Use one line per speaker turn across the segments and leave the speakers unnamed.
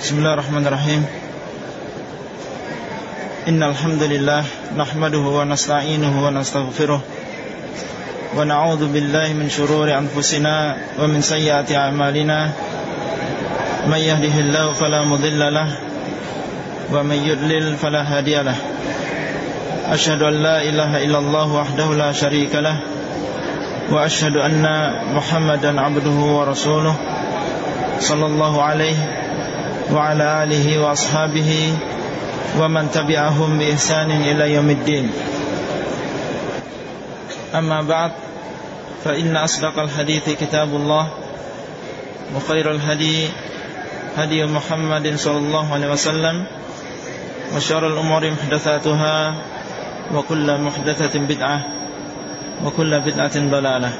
Bismillahirrahmanirrahim. Innalhamdulillah Nahmaduhu wa nasta'inuhu wa nasta'gfiruh Wa na'udhu billahi min syururi anfusina Wa min sayyati amalina. Man yahdihillahu falamudillalah Wa man yudlil falahadiyalah Ashadu an la ilaha illallah wahdahu la sharika lah Wa ashadu anna muhammadan abduhu wa rasuluh. Sallallahu alaihi وعلى آله وأصحابه ومن تبعهم بإحسان إلى يوم الدين. أما بعد فإن أصدق الحديث كتاب الله وخير الهدي هدي محمد صلى الله عليه وسلم وشر الأمور محدثاتها وكل محدثة بدعة وكل بدعة ضلالة.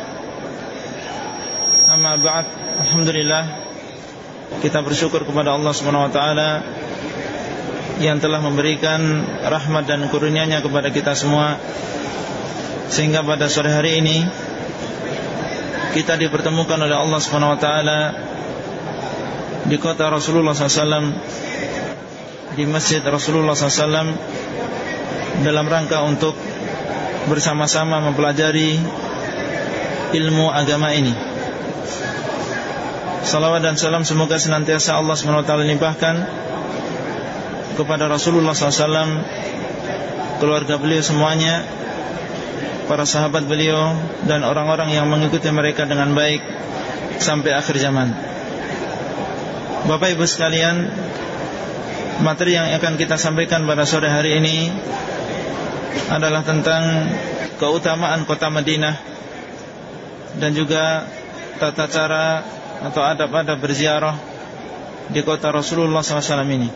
أما بعد الحمد لله kita bersyukur kepada Allah Subhanahu wa taala yang telah memberikan rahmat dan kurnianya kepada kita semua sehingga pada sore hari ini kita dipertemukan oleh Allah Subhanahu wa taala di kota Rasulullah SAW di masjid Rasulullah SAW dalam rangka untuk bersama-sama mempelajari ilmu agama ini. Salawat dan salam semoga senantiasa Allah SWT limpahkan kepada Rasulullah SAW, keluarga beliau semuanya, para sahabat beliau dan orang-orang yang mengikuti mereka dengan baik sampai akhir zaman. Bapak Ibu sekalian, materi yang akan kita sampaikan pada sore hari ini adalah tentang keutamaan kota Madinah dan juga tata cara atau adab-adab berziarah di kota Rasulullah SAW ini.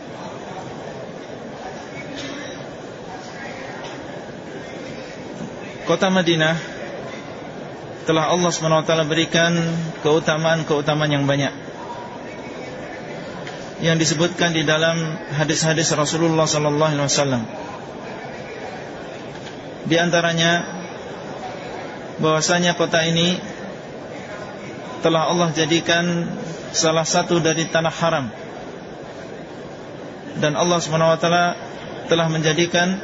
Kota Madinah telah Allah SWT berikan keutamaan-keutamaan yang banyak yang disebutkan di dalam hadis-hadis Rasulullah SAW. Di antaranya bahwasanya kota ini telah Allah jadikan salah satu dari tanah haram dan Allah SWT telah menjadikan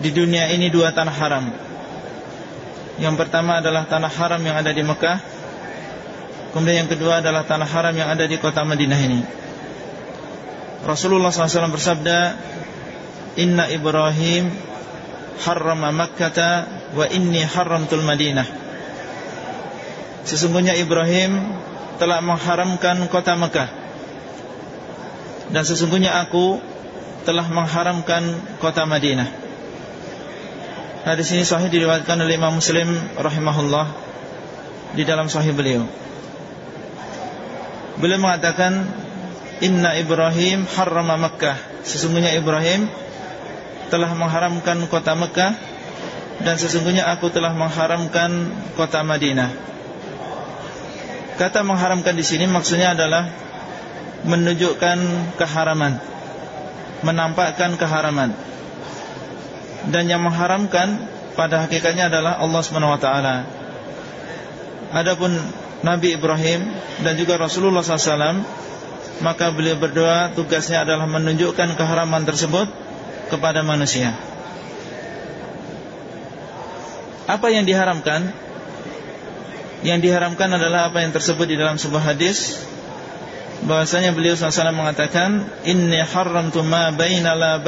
di dunia ini dua tanah haram. Yang pertama adalah tanah haram yang ada di Mekah. Kemudian yang kedua adalah tanah haram yang ada di kota Madinah ini. Rasulullah SAW bersabda, Inna Ibrahim harrama Makkata wa inni haramtul Madinah. Sesungguhnya Ibrahim telah mengharamkan kota Mekah. Dan sesungguhnya aku telah mengharamkan kota Madinah. Hadis ini sahih diriwayatkan oleh Imam Muslim rahimahullah di dalam sahih beliau. Beliau mengatakan Inna Ibrahim harrama Makkah Sesungguhnya Ibrahim telah mengharamkan kota Mekah dan sesungguhnya aku telah mengharamkan kota Madinah. Kata mengharamkan di sini maksudnya adalah menunjukkan keharaman, menampakkan keharaman dan yang mengharamkan pada hakikatnya adalah Allah Subhanahu wa taala. Adapun Nabi Ibrahim dan juga Rasulullah SAW maka beliau berdoa tugasnya adalah menunjukkan keharaman tersebut kepada manusia. Apa yang diharamkan? Yang diharamkan adalah apa yang tersebut di dalam sebuah hadis. Bahwasanya beliau SAW mengatakan inni haramtu ma baina la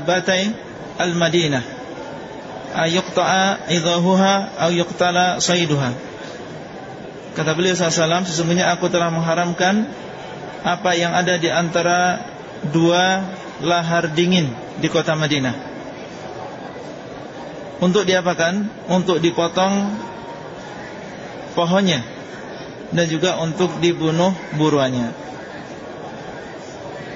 batai al-Madinah. Ayuqta'a idahuha au yuqtala sayduha. Kata beliau SAW Sesungguhnya aku telah mengharamkan Apa yang ada di antara Dua lahar dingin Di kota Madinah. Untuk diapakan? Untuk dipotong Pohonnya Dan juga untuk dibunuh buruannya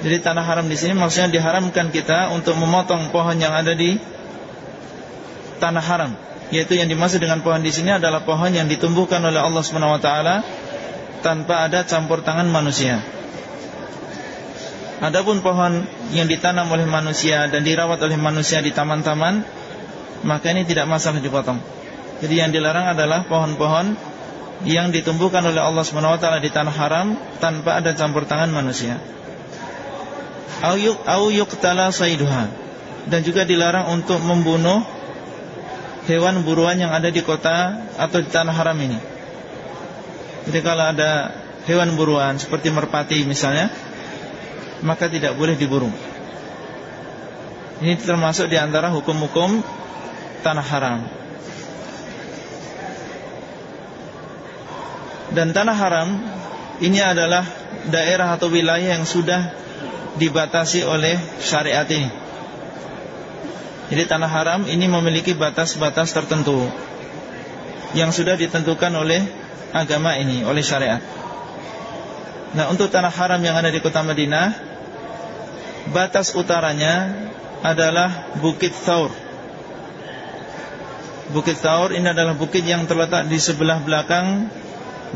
Jadi tanah haram di sini maksudnya diharamkan kita Untuk memotong pohon yang ada di Tanah haram yaitu yang dimaksud dengan pohon di sini adalah pohon yang ditumbuhkan oleh Allah Subhanahu wa taala tanpa ada campur tangan manusia. Adapun pohon yang ditanam oleh manusia dan dirawat oleh manusia di taman-taman, maka ini tidak masalah dipotong. Jadi yang dilarang adalah pohon-pohon yang ditumbuhkan oleh Allah SWT di tanah haram tanpa ada campur tangan manusia. Au yuqtala saiduha dan juga dilarang untuk membunuh hewan buruan yang ada di kota atau di tanah haram ini. Jadi kalau ada hewan buruan seperti merpati misalnya, maka tidak boleh diburu. Ini termasuk di antara hukum-hukum tanah haram. Dan tanah haram ini adalah daerah atau wilayah yang sudah dibatasi oleh syariat ini. Jadi tanah haram ini memiliki batas-batas tertentu yang sudah ditentukan oleh agama ini, oleh syariat. Nah, untuk tanah haram yang ada di kota Madinah, batas utaranya adalah Bukit Thaur. Bukit Thaur ini adalah bukit yang terletak di sebelah belakang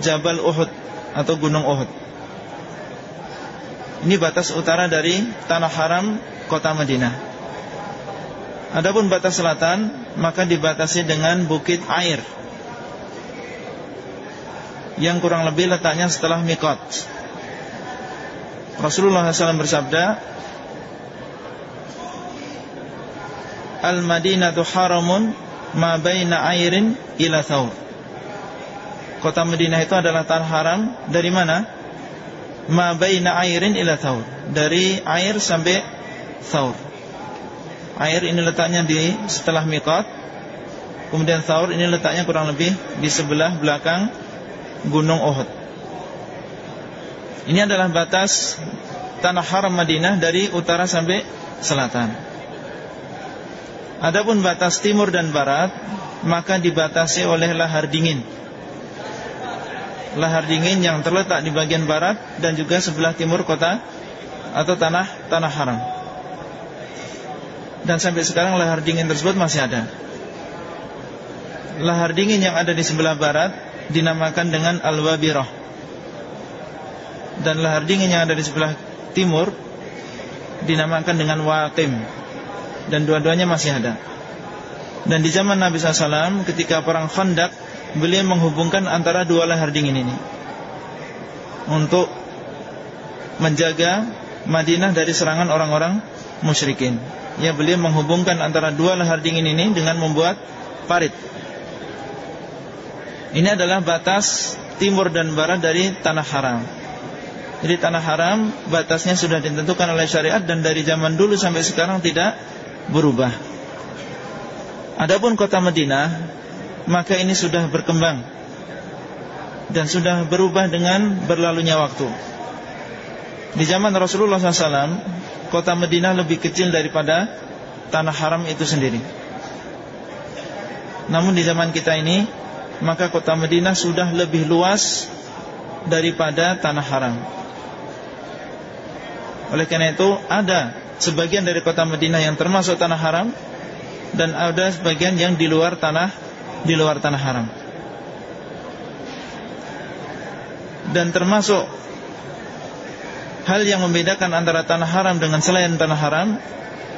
Jabal Uhud atau Gunung Uhud. Ini batas utara dari tanah haram kota Madinah. Adapun batas selatan maka dibatasi dengan bukit air yang kurang lebih letaknya setelah mikot. Rasulullah SAW bersabda, Al-Madinatu haramun ma baina airin ila thawr kota Madinah itu adalah tanah haram dari mana? Ma baina airin ila thaur. Dari air sampai thaur. Air ini letaknya di setelah miqat. Kemudian thaur ini letaknya kurang lebih di sebelah belakang Gunung Uhud. Ini adalah batas tanah haram Madinah dari utara sampai selatan. Adapun batas timur dan barat maka dibatasi oleh lahar dingin lahar dingin yang terletak di bagian barat dan juga sebelah timur kota atau tanah tanah haram. Dan sampai sekarang lahar dingin tersebut masih ada. Lahar dingin yang ada di sebelah barat dinamakan dengan al-wabirah. Dan lahar dingin yang ada di sebelah timur dinamakan dengan waqim. Dan dua-duanya masih ada. Dan di zaman Nabi SAW ketika perang Khandaq beliau menghubungkan antara dua lahar dingin ini untuk menjaga Madinah dari serangan orang-orang musyrikin. Ya, beliau menghubungkan antara dua lahar dingin ini dengan membuat parit. Ini adalah batas timur dan barat dari tanah haram. Jadi tanah haram batasnya sudah ditentukan oleh syariat dan dari zaman dulu sampai sekarang tidak berubah. Adapun kota Madinah maka ini sudah berkembang dan sudah berubah dengan berlalunya waktu. Di zaman Rasulullah SAW, kota Madinah lebih kecil daripada tanah haram itu sendiri. Namun di zaman kita ini, maka kota Madinah sudah lebih luas daripada tanah haram. Oleh karena itu, ada sebagian dari kota Madinah yang termasuk tanah haram dan ada sebagian yang di luar tanah di luar tanah haram. Dan termasuk hal yang membedakan antara tanah haram dengan selain tanah haram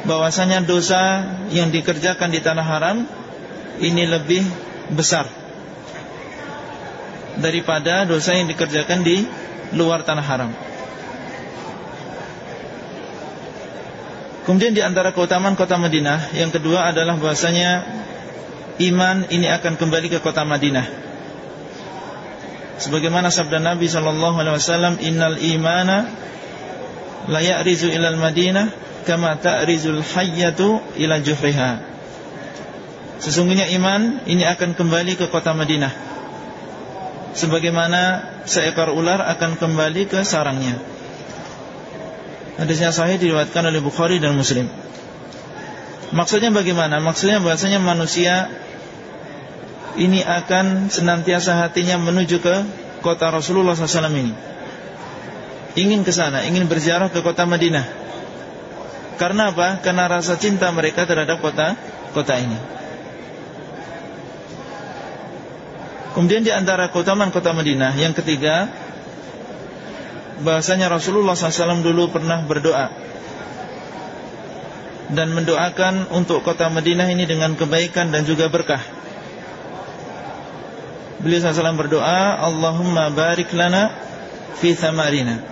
bahwasanya dosa yang dikerjakan di tanah haram ini lebih besar daripada dosa yang dikerjakan di luar tanah haram. Kemudian di antara keutamaan kota Madinah yang kedua adalah bahwasanya iman ini akan kembali ke kota Madinah. Sebagaimana sabda Nabi sallallahu alaihi wasallam, "Innal imana la ya'rizu ilal Madinah kama ta'rizul hayyatu ila juhriha." Sesungguhnya iman ini akan kembali ke kota Madinah. Sebagaimana seekor ular akan kembali ke sarangnya. Hadisnya sahih diriwayatkan oleh Bukhari dan Muslim. Maksudnya bagaimana? Maksudnya bahasanya manusia ini akan senantiasa hatinya menuju ke kota Rasulullah SAW ini. Ingin ke sana, ingin berziarah ke kota Madinah. Karena apa? Karena rasa cinta mereka terhadap kota kota ini. Kemudian di antara keutamaan kota Madinah yang ketiga, bahasanya Rasulullah SAW dulu pernah berdoa dan mendoakan untuk kota Madinah ini dengan kebaikan dan juga berkah Beliau SAW berdoa Allahumma barik lana Fi thamarina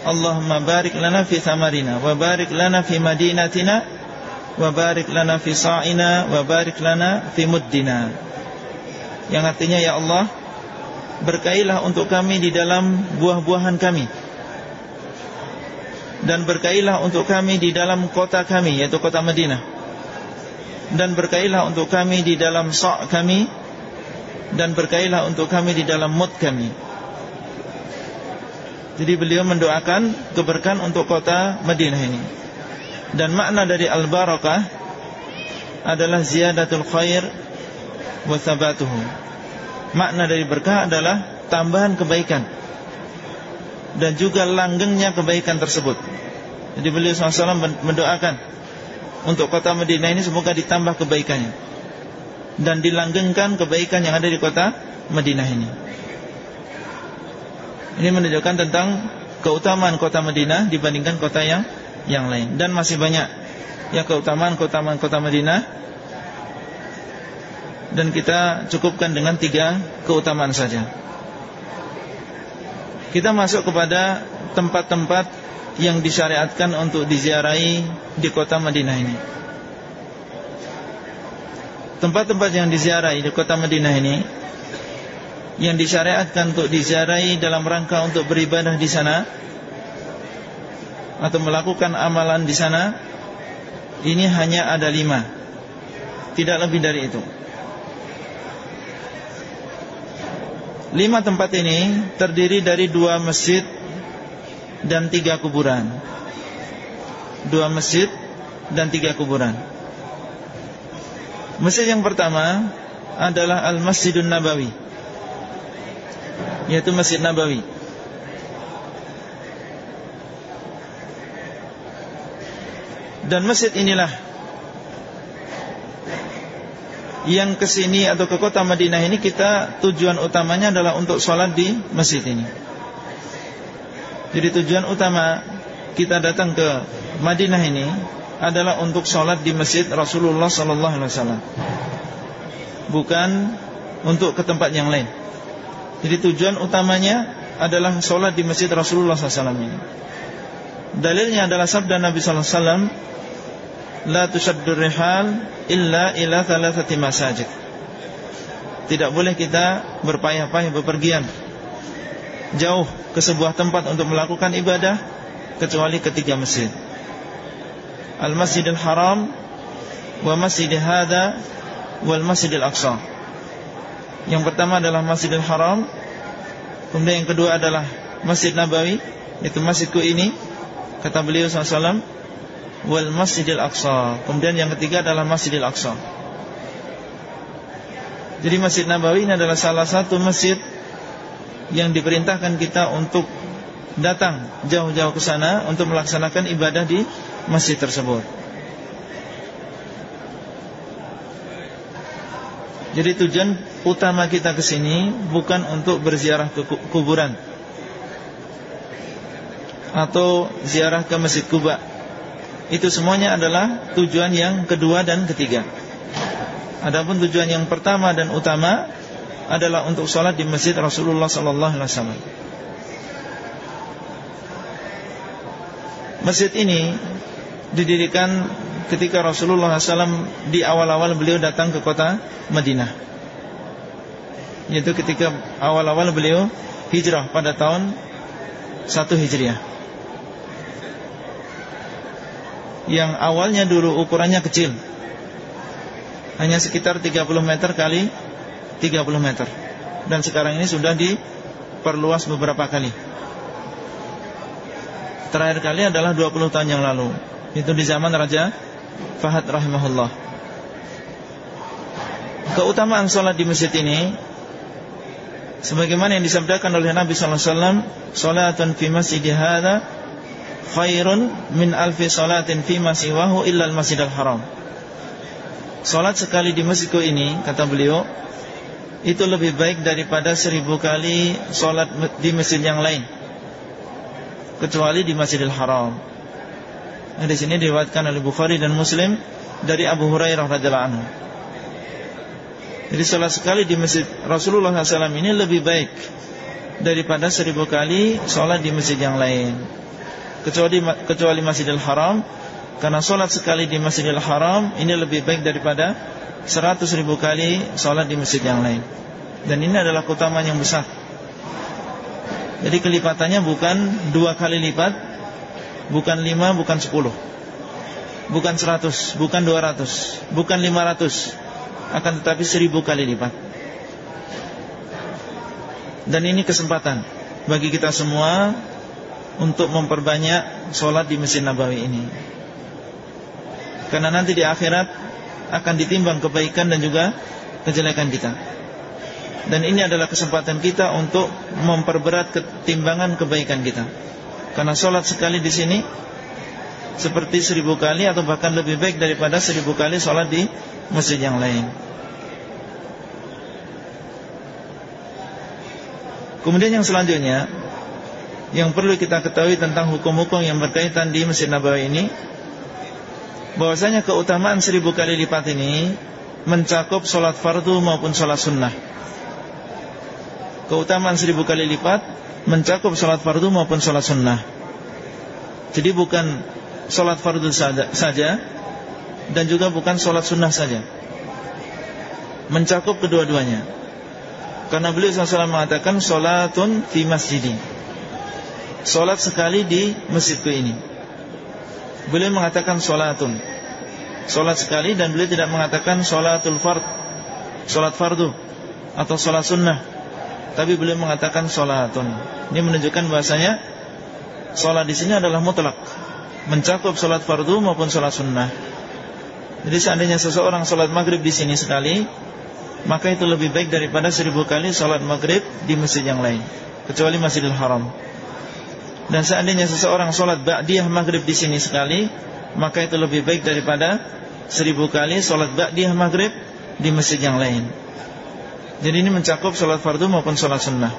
Allahumma barik lana fi thamarina Wa barik lana fi madinatina Wa barik lana fi sa'ina Wa barik lana fi muddina. Yang artinya ya Allah Berkailah untuk kami di dalam buah-buahan kami. Dan berkailah untuk kami di dalam kota kami Yaitu kota Madinah. Dan berkailah untuk kami di dalam sa' kami Dan berkailah untuk kami di dalam mud kami. Jadi beliau mendoakan keberkahan untuk kota Madinah ini. Dan makna dari al-barakah Adalah ziyadatul khair Wa thabatuhu. Makna dari berkah adalah tambahan kebaikan Dan juga langgengnya kebaikan tersebut. Jadi beliau SAW mendoakan Untuk kota Madinah ini semoga ditambah kebaikannya Dan dilanggengkan kebaikan yang ada di kota Madinah ini Ini menunjukkan tentang keutamaan kota Madinah Dibandingkan kota yang yang lain Dan masih banyak ya keutamaan-keutamaan kota Madinah dan kita cukupkan dengan tiga keutamaan saja. Kita masuk kepada tempat-tempat yang disyariatkan untuk diziarahi di kota Madinah ini. Tempat-tempat yang diziarahi di kota Madinah ini yang disyariatkan untuk diziarahi dalam rangka untuk beribadah di sana atau melakukan amalan di sana ini hanya ada lima, tidak lebih dari itu. Lima tempat ini terdiri dari dua masjid dan tiga kuburan. Dua masjid dan tiga kuburan. Masjid yang pertama adalah Al-Masjidun Nabawi. Yaitu Masjid Nabawi. Dan masjid inilah yang ke sini atau ke kota Madinah ini kita tujuan utamanya adalah untuk sholat di masjid ini. Jadi tujuan utama kita datang ke Madinah ini adalah untuk sholat di masjid Rasulullah Sallallahu Alaihi Wasallam, bukan untuk ke tempat yang lain. Jadi tujuan utamanya adalah sholat di masjid Rasulullah SAW ini. Dalilnya adalah sabda Nabi Wasallam la tushaddur rihal illa ila thalathati masajid. Tidak boleh kita berpayah-payah bepergian jauh ke sebuah tempat untuk melakukan ibadah kecuali ketiga masjid. Al-Masjidil Haram wa Masjidil Hada wal Masjidil Aqsa. Yang pertama adalah Masjidil Haram, kemudian yang kedua adalah Masjid Nabawi, itu masjidku ini kata beliau SAW wal Masjidil Aqsa. Kemudian yang ketiga adalah Masjidil Aqsa. Jadi Masjid Nabawi ini adalah salah satu masjid yang diperintahkan kita untuk datang jauh-jauh ke sana untuk melaksanakan ibadah di masjid tersebut. Jadi tujuan utama kita ke sini bukan untuk berziarah ke kuburan atau ziarah ke Masjid Kuba itu semuanya adalah tujuan yang kedua dan ketiga. Adapun tujuan yang pertama dan utama adalah untuk sholat di masjid Rasulullah Sallallahu Alaihi Wasallam. Masjid ini didirikan ketika Rasulullah SAW di awal-awal beliau datang ke kota Madinah. Yaitu ketika awal-awal beliau hijrah pada tahun 1 Hijriah. Yang awalnya dulu ukurannya kecil. Hanya sekitar 30 meter kali 30 meter. Dan sekarang ini sudah diperluas beberapa kali. Terakhir kali adalah 20 tahun yang lalu Itu di zaman Raja Fahad rahimahullah Keutamaan sholat di masjid ini Sebagaimana yang disabdakan oleh Nabi SAW Sholatun fi masjid hadha khairun min alfi salatin fi masiwahu illa al-masjidil haram. Salat sekali di masjidku ini kata beliau itu lebih baik daripada seribu kali salat di masjid yang lain kecuali di Masjidil Haram. Di sini diriwayatkan oleh Bukhari dan Muslim dari Abu Hurairah radhiyallahu anhu. Jadi sholat sekali di masjid Rasulullah SAW ini lebih baik daripada seribu kali sholat di masjid yang lain. Kecuali kecuali Masjidil Haram, karena sholat sekali di Masjidil Haram ini lebih baik daripada seratus ribu kali sholat di masjid yang lain. Dan ini adalah keutamaan yang besar. Jadi kelipatannya bukan dua kali lipat, bukan lima, bukan sepuluh, bukan seratus, bukan dua ratus, bukan lima ratus akan tetapi seribu kali lipat. Dan ini kesempatan bagi kita semua untuk memperbanyak sholat di Masjid Nabawi ini. Karena nanti di akhirat akan ditimbang kebaikan dan juga kejelekan kita. Dan ini adalah kesempatan kita untuk memperberat ketimbangan kebaikan kita. Karena sholat sekali di sini seperti seribu kali atau bahkan lebih baik daripada seribu kali sholat di masjid yang lain. Kemudian yang selanjutnya Yang perlu kita ketahui tentang hukum-hukum yang berkaitan di Masjid Nabawi ini bahwasanya keutamaan seribu kali lipat ini Mencakup sholat fardu maupun sholat sunnah Keutamaan seribu kali lipat Mencakup sholat fardu maupun sholat sunnah. Jadi bukan sholat fardu saja Dan juga bukan sholat sunnah saja. Mencakup kedua-duanya. Karena beliau SAW mengatakan Solatun fi masjidi. Solat sekali di masjidku ini. Beliau mengatakan solatun Solat sekali dan beliau tidak mengatakan Solatul fard. Solat fardu Atau solat sunnah Tapi beliau mengatakan solatun Ini menunjukkan bahasanya Solat di sini adalah mutlak Mencakup solat fardu maupun solat sunnah Jadi seandainya seseorang solat maghrib di sini sekali maka itu lebih baik daripada seribu kali sholat maghrib di masjid yang lain kecuali Masjidil Haram. Dan seandainya seseorang sholat ba'diyah maghrib di sini sekali, maka itu lebih baik daripada seribu kali sholat ba'diyah maghrib di masjid yang lain. Jadi ini mencakup sholat fardu maupun sholat sunnah.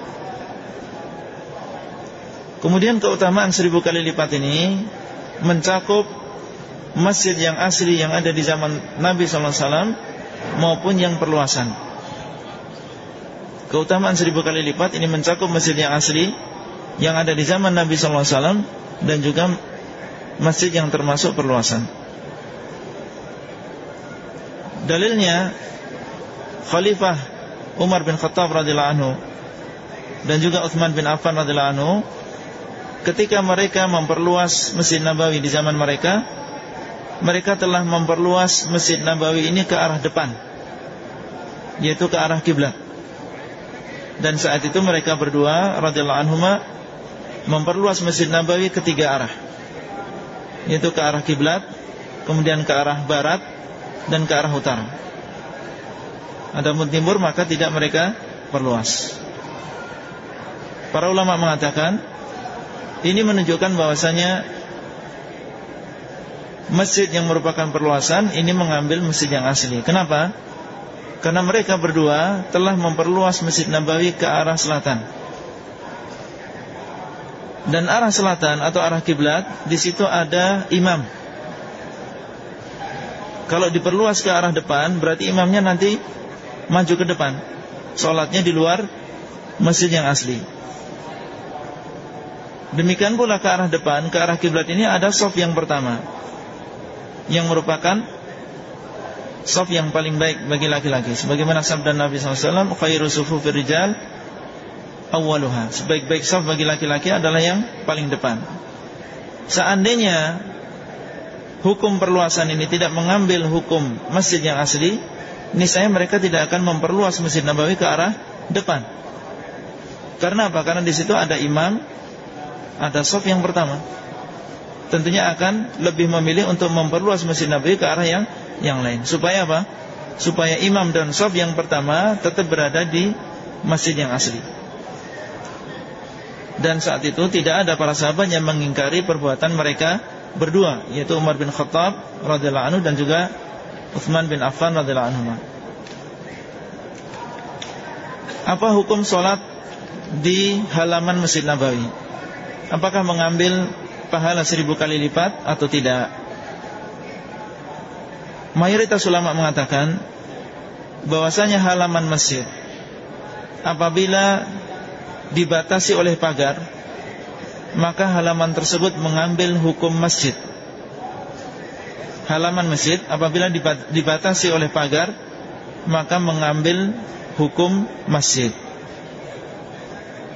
Kemudian keutamaan seribu kali lipat ini mencakup masjid yang asli yang ada di zaman Nabi Wasallam maupun yang perluasan. Keutamaan seribu kali lipat ini mencakup masjid yang asli yang ada di zaman Nabi SAW dan juga masjid yang termasuk perluasan. Dalilnya Khalifah Umar bin Khattab radhiyallahu anhu dan juga Uthman bin Affan radhiyallahu anhu ketika mereka memperluas Masjid Nabawi di zaman mereka mereka telah memperluas Masjid Nabawi ini ke arah depan yaitu ke arah kiblat. Dan saat itu mereka berdua radhiyallahu anhuma memperluas Masjid Nabawi ke tiga arah. Yaitu ke arah kiblat, kemudian ke arah barat dan ke arah utara. Adapun timur maka tidak mereka perluas. Para ulama mengatakan ini menunjukkan bahwasanya masjid yang merupakan perluasan ini mengambil masjid yang asli. Kenapa? Karena mereka berdua telah memperluas Masjid Nabawi ke arah selatan. Dan arah selatan atau arah kiblat di situ ada imam. Kalau diperluas ke arah depan berarti imamnya nanti maju ke depan. Sholatnya di luar masjid yang asli. Demikian pula ke arah depan, ke arah kiblat ini ada sof yang pertama yang merupakan sof yang paling baik bagi laki-laki sebagaimana sabda Nabi SAW khairu sufufir rijal awaluha sebaik-baik sof bagi laki-laki adalah yang paling depan seandainya hukum perluasan ini tidak mengambil hukum masjid yang asli niscaya mereka tidak akan memperluas masjid Nabawi ke arah depan karena apa? karena di situ ada imam ada sof yang pertama tentunya akan lebih memilih untuk memperluas Masjid Nabawi ke arah yang yang lain. Supaya apa? Supaya imam dan sof yang pertama tetap berada di masjid yang asli. Dan saat itu tidak ada para sahabat yang mengingkari perbuatan mereka berdua, yaitu Umar bin Khattab radhiyallahu anhu dan juga Utsman bin Affan radhiyallahu anhu. Apa hukum solat di halaman Masjid Nabawi? Apakah mengambil pahala seribu kali lipat atau tidak Mayoritas ulama mengatakan bahwasanya halaman masjid apabila dibatasi oleh pagar maka halaman tersebut mengambil hukum masjid halaman masjid apabila dibatasi oleh pagar maka mengambil hukum masjid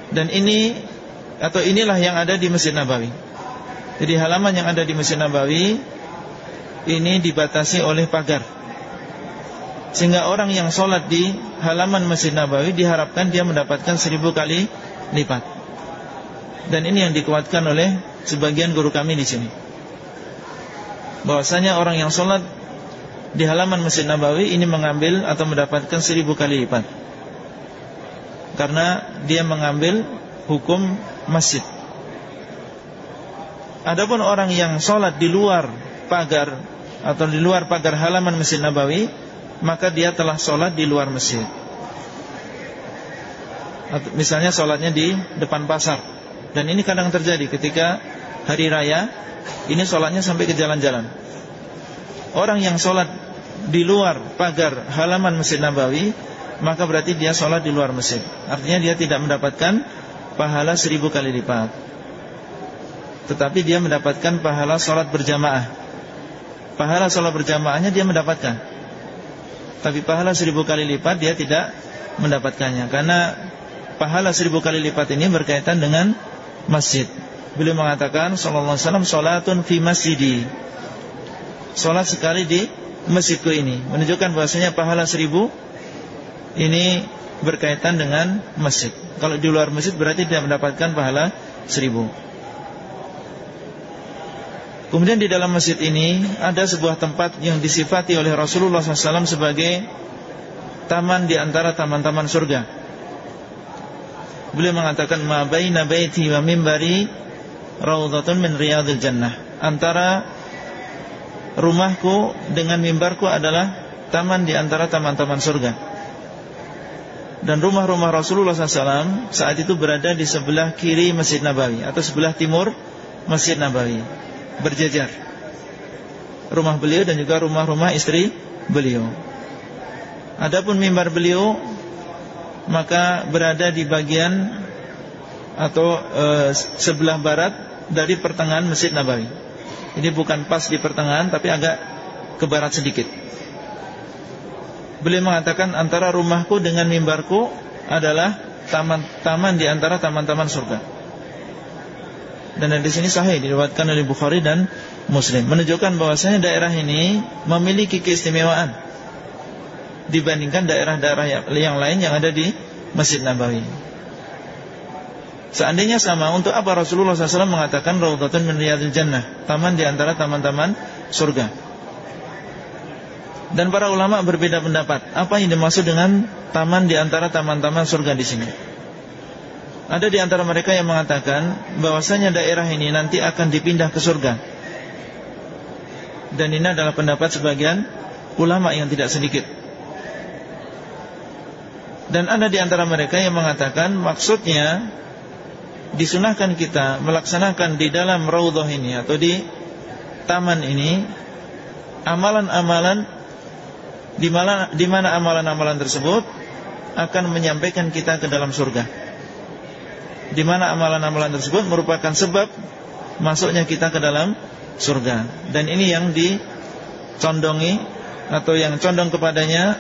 dan ini atau inilah yang ada di Masjid Nabawi. Jadi halaman yang ada di Masjid Nabawi ini dibatasi oleh pagar. Sehingga orang yang sholat di halaman Masjid Nabawi diharapkan dia mendapatkan seribu kali lipat. Dan ini yang dikuatkan oleh sebagian guru kami di sini. Bahwasanya orang yang sholat di halaman Masjid Nabawi ini mengambil atau mendapatkan seribu kali lipat karena dia mengambil hukum masjid. Adapun orang yang sholat di luar pagar atau di luar pagar halaman Masjid Nabawi, maka dia telah sholat di luar masjid. Misalnya sholatnya di depan pasar, dan ini kadang terjadi ketika hari raya, ini sholatnya sampai ke jalan-jalan. Orang yang sholat di luar pagar halaman Masjid Nabawi maka berarti dia sholat di luar masjid. Artinya dia tidak mendapatkan pahala seribu kali lipat. Tetapi dia mendapatkan pahala sholat berjamaah. Pahala sholat berjamaahnya dia mendapatkan. Tapi pahala seribu kali lipat dia tidak mendapatkannya. Karena pahala seribu kali lipat ini berkaitan dengan masjid. Beliau mengatakan Sallallahu Alaihi Wasallam Salatun fi masjidi Salat sekali di masjidku ini Menunjukkan bahasanya pahala seribu ini berkaitan dengan masjid. Kalau di luar masjid berarti dia mendapatkan pahala seribu. Kemudian di dalam masjid ini ada sebuah tempat yang disifati oleh Rasulullah SAW sebagai taman di antara taman-taman surga. Beliau mengatakan ma baina baiti wa mimbari raudhatun min riyadil jannah. Antara rumahku dengan mimbarku adalah taman di antara taman-taman surga. Dan rumah-rumah Rasulullah SAW saat itu berada di sebelah kiri Masjid Nabawi atau sebelah timur Masjid Nabawi. Berjejer. Rumah beliau dan juga rumah-rumah istri beliau. Adapun mimbar beliau maka berada di bagian atau e, sebelah barat dari pertengahan Masjid Nabawi ini bukan pas di pertengahan tapi agak ke barat sedikit Beliau mengatakan antara rumahku dengan mimbarku adalah taman-taman di antara taman-taman surga. Dan di sini sahih diriwayatkan oleh Bukhari dan Muslim menunjukkan bahwasanya daerah ini memiliki keistimewaan dibandingkan daerah-daerah yang lain yang ada di Masjid Nabawi. Seandainya sama, untuk apa Rasulullah SAW mengatakan Raudhatun min riyadil jannah Taman di antara taman-taman surga dan para ulama berbeda pendapat. Apa yang dimaksud dengan taman di antara taman-taman surga di sini? Ada di antara mereka yang mengatakan bahwasanya daerah ini nanti akan dipindah ke surga. Dan ini adalah pendapat sebagian ulama yang tidak sedikit. Dan ada di antara mereka yang mengatakan maksudnya disunahkan kita melaksanakan di dalam raudhah ini atau di taman ini amalan-amalan di mana amalan-amalan tersebut akan menyampaikan kita ke dalam surga. Di mana amalan-amalan tersebut merupakan sebab masuknya kita ke dalam surga. Dan ini yang dicondongi atau yang condong kepadanya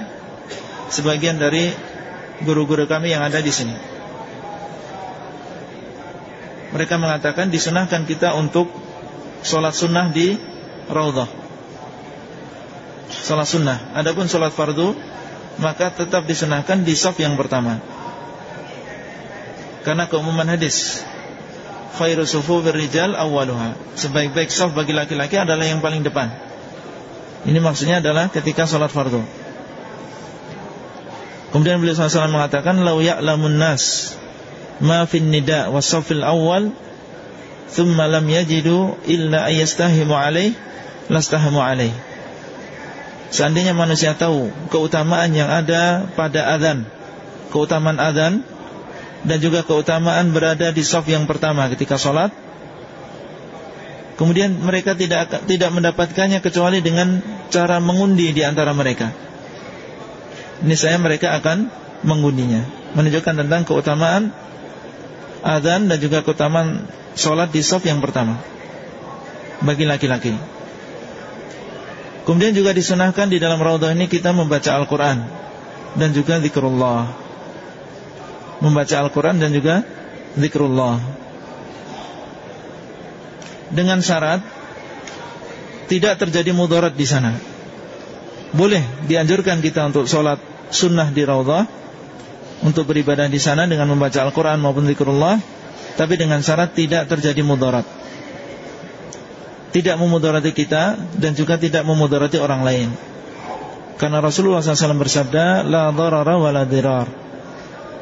sebagian dari guru-guru kami yang ada di sini. Mereka mengatakan disunahkan kita untuk sholat sunnah di raudhah. Salat sunnah. Adapun salat fardu Maka tetap disunahkan di saf yang pertama. Karena keumuman hadis. Khairu sufu rijal Sebaik-baik saf bagi laki-laki adalah yang paling depan. Ini maksudnya adalah ketika salat fardu. Kemudian beliau SAW mengatakan Lau ya'lamun nas Ma fin nida wa safil awal Thumma lam yajidu Illa ayastahimu alaih Lastahimu alaih Seandainya manusia tahu keutamaan yang ada pada azan, keutamaan azan dan juga keutamaan berada di saf yang pertama ketika sholat, kemudian mereka tidak tidak mendapatkannya kecuali dengan cara mengundi di antara mereka. niscaya mereka akan mengundinya. Menunjukkan tentang keutamaan adzan dan juga keutamaan sholat di sof yang pertama bagi laki-laki. Kemudian juga disunahkan di dalam raudhah ini kita membaca Al-Quran dan juga zikrullah. Membaca Al-Quran dan juga zikrullah. Dengan syarat tidak terjadi mudarat di sana. Boleh dianjurkan kita untuk sholat sunnah di raudhah untuk beribadah di sana dengan membaca Al-Quran maupun zikrullah, tapi dengan syarat tidak terjadi mudarat tidak memudarati kita dan juga tidak memudarati orang lain. Karena Rasulullah SAW bersabda, la darara wa la.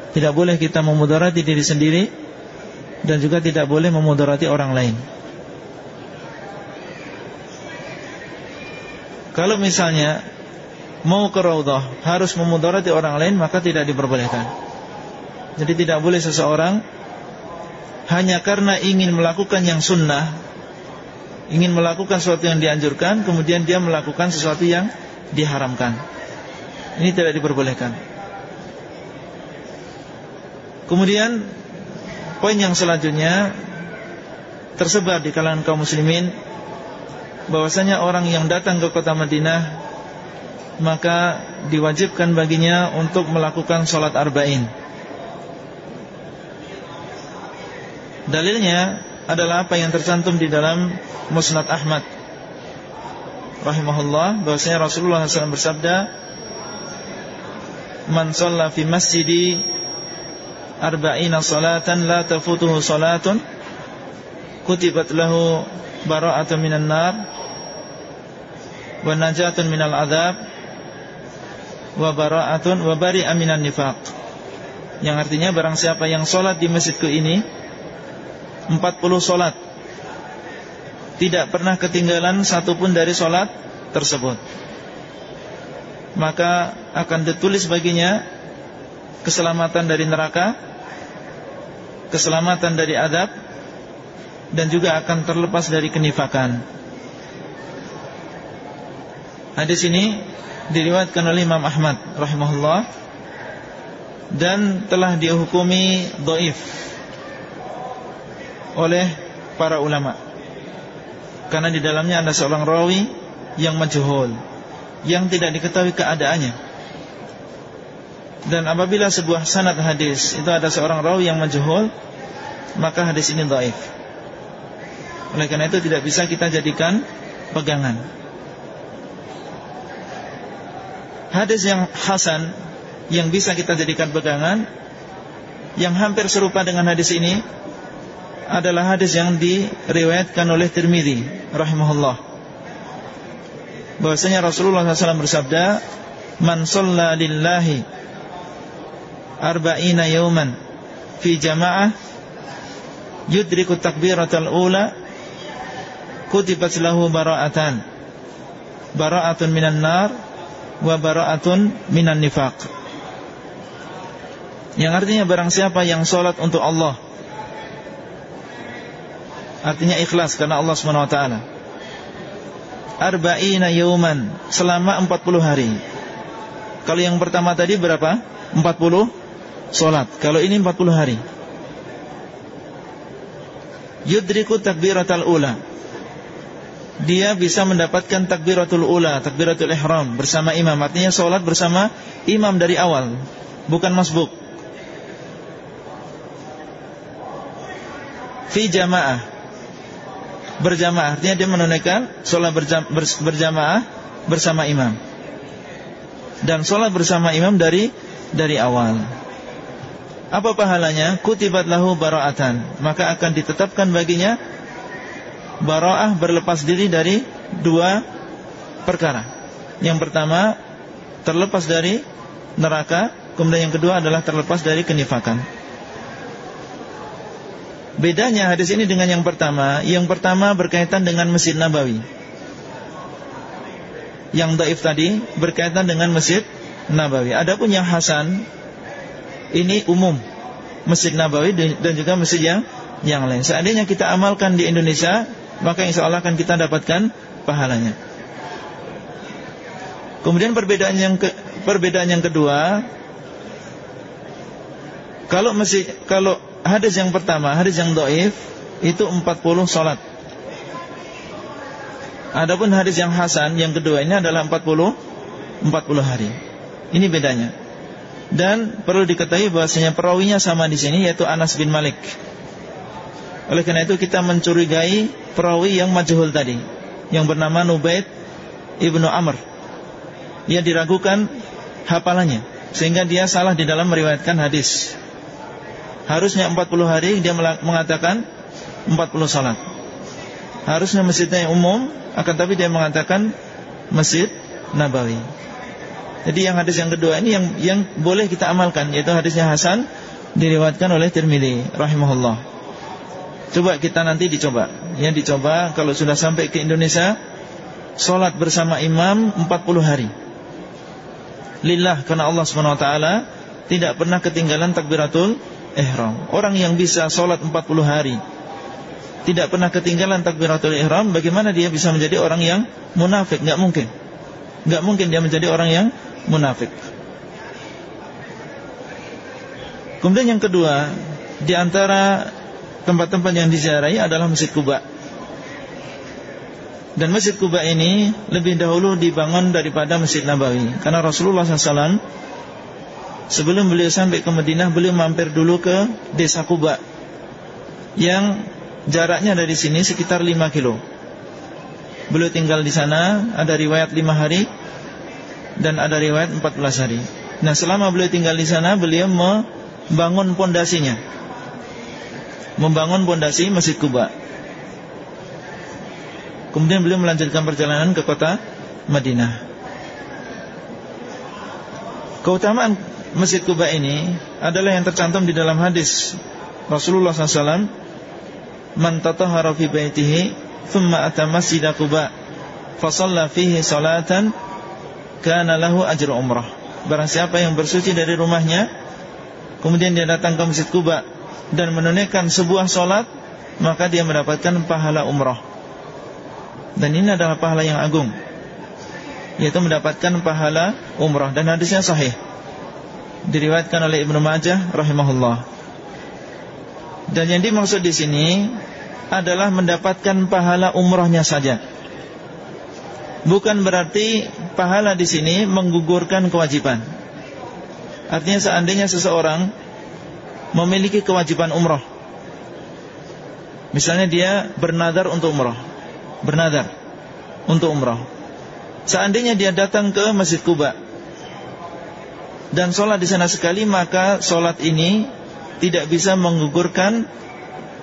Tidak boleh kita memudarati diri sendiri dan juga tidak boleh memudarati orang lain. Kalau misalnya mau ke raudhah harus memudarati orang lain maka tidak diperbolehkan. Jadi tidak boleh seseorang hanya karena ingin melakukan yang sunnah ingin melakukan sesuatu yang dianjurkan kemudian dia melakukan sesuatu yang diharamkan. Ini tidak diperbolehkan. Kemudian poin yang selanjutnya tersebar di kalangan kaum muslimin bahwasanya orang yang datang ke kota Madinah maka diwajibkan baginya untuk melakukan sholat arba'in. Dalilnya adalah apa yang tercantum di dalam Musnad Ahmad rahimahullah bahwasanya Rasulullah SAW bersabda Man shalla fi masjidi arba'ina salatan la tafutuhu salatun kutibat lahu bara'atun minan nar wa najatun minal adab wa bara'atun wa bari'a minan nifaq. Yang artinya barang siapa yang sholat di masjidku ini 40 solat Tidak pernah ketinggalan satupun dari solat tersebut. Maka akan ditulis baginya Keselamatan dari neraka Keselamatan dari adab Dan juga akan terlepas dari kenifakan. Hadis ini diriwayatkan oleh Imam Ahmad rahimahullah dan telah dihukumi doif oleh para ulama. Karena di dalamnya ada seorang rawi yang majhul, yang tidak diketahui keadaannya. Dan apabila sebuah sanad hadis itu ada seorang rawi yang majhul, maka hadis ini dhaif. Oleh karena itu tidak bisa kita jadikan pegangan. Hadis yang hasan yang bisa kita jadikan pegangan yang hampir serupa dengan hadis ini adalah hadis yang diriwayatkan oleh Tirmidzi rahimahullah. Bahwasanya Rasulullah SAW bersabda, "Man shalla lillahi arba'ina yawman fi jama'ah yudriku takbiratal ula kutibat lahu bara'atan bara'atun minan nar wa bara'atun minan nifaq." Yang artinya barang siapa yang sholat untuk Allah. Artinya ikhlas karena Allah SWT Arba'ina yauman Selama 40 hari. Kalau yang pertama tadi berapa? 40 Solat Kalau ini 40 hari. Yudriku takbiratul ula Dia bisa mendapatkan takbiratul ula Takbiratul ihram bersama imam. Artinya solat bersama imam dari awal Bukan masbuk. Fi jamaah. Berjamaah Artinya dia menunaikan sholat berjamaah bersama imam. Dan sholat bersama imam dari dari awal. Apa pahalanya? Kutibat lahu bara'atan. Maka akan ditetapkan baginya Bara'ah berlepas diri dari dua perkara. Yang pertama Terlepas dari neraka. Kemudian yang kedua adalah terlepas dari kenifakan. Bedanya hadis ini dengan yang pertama. Yang pertama berkaitan dengan Masjid Nabawi. Yang daif tadi berkaitan dengan Masjid Nabawi. Adapun yang Hasan Ini umum. Masjid Nabawi dan juga masjid yang yang lain. Seandainya kita amalkan di Indonesia Maka insya Allah akan kita dapatkan pahalanya. Kemudian perbedaan yang ke, perbedaan yang kedua Kalau masih Kalau hadis yang pertama Hadis yang doif Itu 40 sholat Adapun hadis yang hasan Yang kedua ini adalah 40 40 hari. Ini bedanya. Dan perlu diketahui bahwasanya perawinya sama di sini Yaitu Anas bin Malik Oleh karena itu kita mencurigai Perawi yang majhul tadi Yang bernama Nubaid Ibnu Amr. Ia diragukan hafalannya Sehingga dia salah di dalam meriwayatkan hadis. Harusnya 40 hari dia mengatakan 40 salat. Harusnya masjidnya umum Akan tapi dia mengatakan Masjid Nabawi. Jadi yang hadis yang kedua ini yang yang boleh kita amalkan Yaitu hadisnya Hasan Diriwayatkan oleh Tirmidhi Rahimahullah Coba kita nanti dicoba. Yang dicoba kalau sudah sampai ke Indonesia Sholat bersama imam 40 hari. Lillah karena Allah SWT Tidak pernah ketinggalan takbiratul ihram. Orang yang bisa sholat 40 hari Tidak pernah ketinggalan takbiratul ihram Bagaimana dia bisa menjadi orang yang munafik? Tidak mungkin. Tidak mungkin dia menjadi orang yang munafik. Kemudian yang kedua Di antara tempat-tempat yang diziarahi adalah Masjid Kuba dan Masjid Kuba ini lebih dahulu dibangun daripada Masjid Nabawi. Karena Rasulullah SAW Sebelum beliau sampai ke Madinah Beliau mampir dulu ke desa Kuba Yang jaraknya dari sini sekitar 5 kilo. Beliau tinggal di sana Ada riwayat 5 hari Dan ada riwayat 14 hari. Nah selama beliau tinggal di sana Beliau membangun pondasinya Membangun pondasi Masjid Kuba. Kemudian beliau melanjutkan perjalanan ke kota Madinah. Keutamaan Masjid Kuba ini adalah yang tercantum di dalam hadis Rasulullah SAW Man tatahara fi baitihi Thumma ata masjid Kuba Fasalla fihi salatan Kana lahu ajru umrah. Barang siapa yang bersuci dari rumahnya Kemudian dia datang ke Masjid Kuba Dan menunaikan sebuah solat Maka dia mendapatkan pahala umrah. Dan ini adalah pahala yang agung Yaitu mendapatkan pahala umrah. Dan hadisnya sahih. Diriwayatkan oleh Ibnu Majah rahimahullah. Dan yang dimaksud di sini Adalah mendapatkan pahala umrahnya saja. Bukan berarti pahala di sini menggugurkan kewajiban. Artinya seandainya seseorang memiliki kewajiban umrah, misalnya dia bernadar untuk umrah, bernadar untuk umrah. Seandainya dia datang ke Masjid Kuba dan sholat di sana sekali, maka sholat ini tidak bisa menggugurkan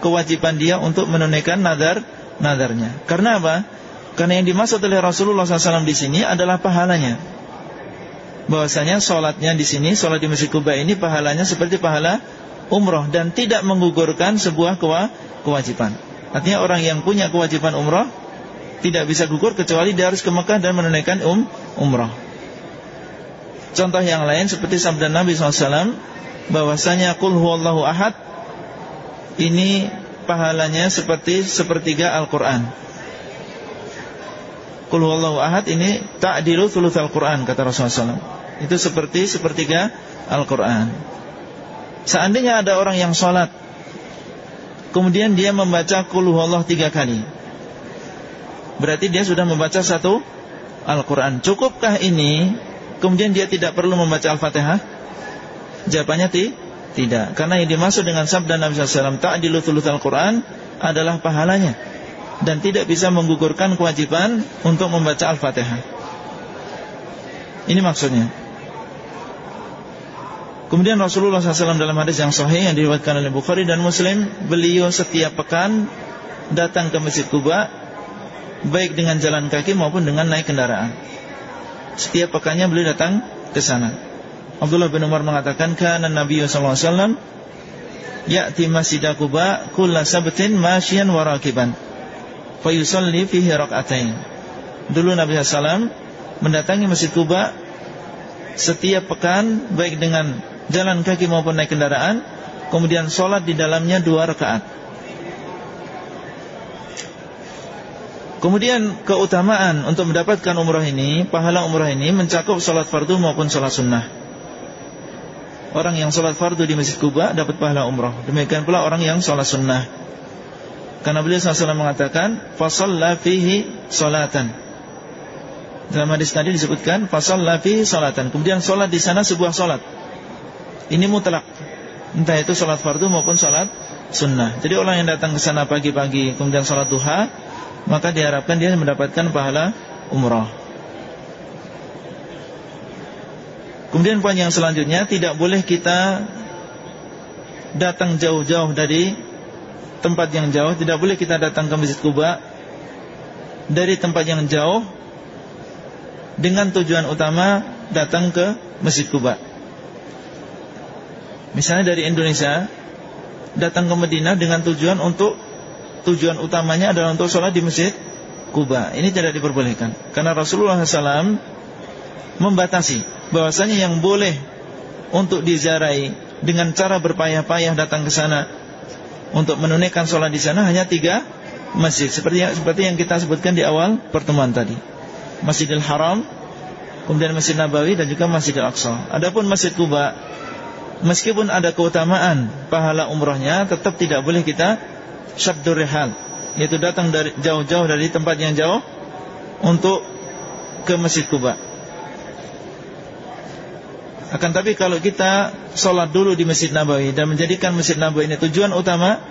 kewajiban dia untuk menunaikan nadar nadarnya. Karena apa? Karena yang dimaksud oleh Rasulullah SAW di sini adalah pahalanya. Bahwasanya sholatnya di sini, sholat di Masjid Kuba ini pahalanya seperti pahala umroh dan tidak menggugurkan sebuah kewajiban. Artinya orang yang punya kewajiban umroh tidak bisa gugur kecuali dia harus ke Mekah dan menunaikan um, umrah. Contoh yang lain seperti sabda Nabi SAW bahwasanya kul huwallahu ahad ini pahalanya seperti sepertiga Al-Quran. Kul huwallahu ahad ini ta'dilu thuluth Al-Quran kata Rasulullah SAW. Itu seperti sepertiga Al-Quran. Seandainya ada orang yang sholat Kemudian dia membaca Kul huwallahu tiga kali Berarti dia sudah membaca satu Al-Quran. Cukupkah ini Kemudian dia tidak perlu membaca Al-Fatihah? Jawabannya ti? tidak. Karena yang dimaksud dengan sabda Nabi SAW Ta'dilu thuluth Al-Quran Adalah pahalanya Dan tidak bisa menggugurkan kewajiban Untuk membaca Al-Fatihah. Ini maksudnya Kemudian Rasulullah SAW dalam hadis yang sahih Yang diriwayatkan oleh Bukhari dan Muslim Beliau setiap pekan Datang ke Masjid Kuba baik dengan jalan kaki maupun dengan naik kendaraan. Setiap pekannya beliau datang ke sana. Abdullah bin Umar mengatakan kana Nabi sallallahu alaihi wasallam ya'ti Masjid Quba kulla sabtin masyian wa rakiban fa yusalli fihi rak'atain. Dulu Nabi sallallahu mendatangi Masjid Kuba setiap pekan baik dengan jalan kaki maupun naik kendaraan kemudian sholat di dalamnya dua rakaat Kemudian keutamaan untuk mendapatkan umrah ini, pahala umrah ini mencakup salat fardu maupun salat sunnah. Orang yang salat fardu di Masjid Kuba dapat pahala umrah. Demikian pula orang yang salat sunnah. Karena beliau SAW mengatakan, fasalla fihi salatan. Dalam hadis tadi disebutkan, fasalla fihi salatan. Kemudian salat di sana sebuah salat. Ini mutlak. Entah itu salat fardu maupun salat sunnah. Jadi orang yang datang ke sana pagi-pagi kemudian salat duha, maka diharapkan dia mendapatkan pahala umrah. Kemudian poin yang selanjutnya tidak boleh kita datang jauh-jauh dari tempat yang jauh, tidak boleh kita datang ke Masjid Kuba dari tempat yang jauh dengan tujuan utama datang ke Masjid Kuba. Misalnya dari Indonesia datang ke Madinah dengan tujuan untuk tujuan utamanya adalah untuk sholat di Masjid Kuba. Ini tidak diperbolehkan karena Rasulullah SAW membatasi bahwasanya yang boleh untuk diziarahi dengan cara berpayah-payah datang ke sana untuk menunaikan sholat di sana hanya tiga masjid seperti yang, seperti yang kita sebutkan di awal pertemuan tadi. Masjidil Haram, kemudian Masjid Nabawi dan juga Masjidil Aqsa. Adapun Masjid Kuba meskipun ada keutamaan pahala umrohnya tetap tidak boleh kita syaddur rihal yaitu datang dari jauh-jauh dari tempat yang jauh untuk ke Masjid Kuba. Akan tapi kalau kita sholat dulu di Masjid Nabawi dan menjadikan Masjid Nabawi ini tujuan utama,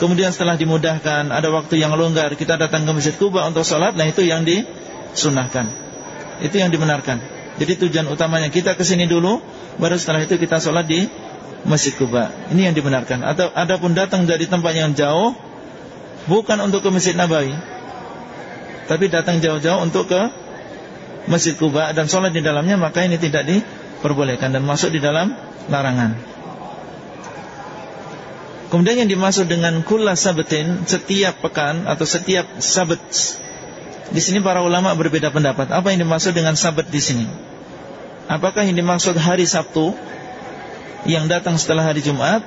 kemudian setelah dimudahkan ada waktu yang longgar kita datang ke Masjid Kuba untuk sholat, nah itu yang disunahkan, itu yang dibenarkan. Jadi tujuan utamanya kita ke sini dulu, baru setelah itu kita sholat di Masjid Kuba. Ini yang dibenarkan. Atau adapun datang dari tempat yang jauh, bukan untuk ke Masjid Nabawi, tapi datang jauh-jauh untuk ke Masjid Kuba dan sholat di dalamnya, maka ini tidak diperbolehkan dan masuk di dalam larangan. Kemudian yang dimaksud dengan kula sabatin setiap pekan atau setiap sabat di sini para ulama berbeda pendapat. Apa yang dimaksud dengan sabat di sini? Apakah yang dimaksud hari Sabtu yang datang setelah hari Jumat?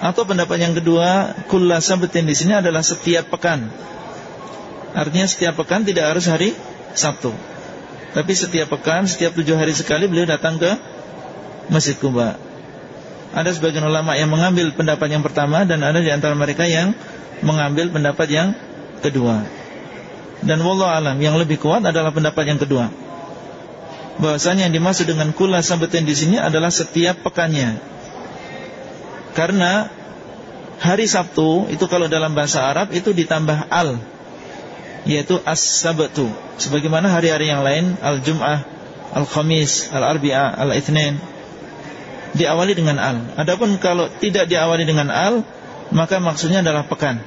Atau pendapat yang kedua, kulla sabatin di sini adalah setiap pekan. Artinya setiap pekan tidak harus hari Sabtu. Tapi setiap pekan, setiap tujuh hari sekali beliau datang ke Masjid Kuba. Ada sebagian ulama yang mengambil pendapat yang pertama dan ada di antara mereka yang mengambil pendapat yang kedua. Dan wallah alam yang lebih kuat adalah pendapat yang kedua. Bahwasanya yang dimaksud dengan kula sabatin di sini adalah setiap pekannya. Karena hari Sabtu itu kalau dalam bahasa Arab itu ditambah al yaitu as-sabtu sebagaimana hari-hari yang lain al-jum'ah, al-khamis, al-arbi'ah, al-itsnin diawali dengan al. Adapun kalau tidak diawali dengan al maka maksudnya adalah pekan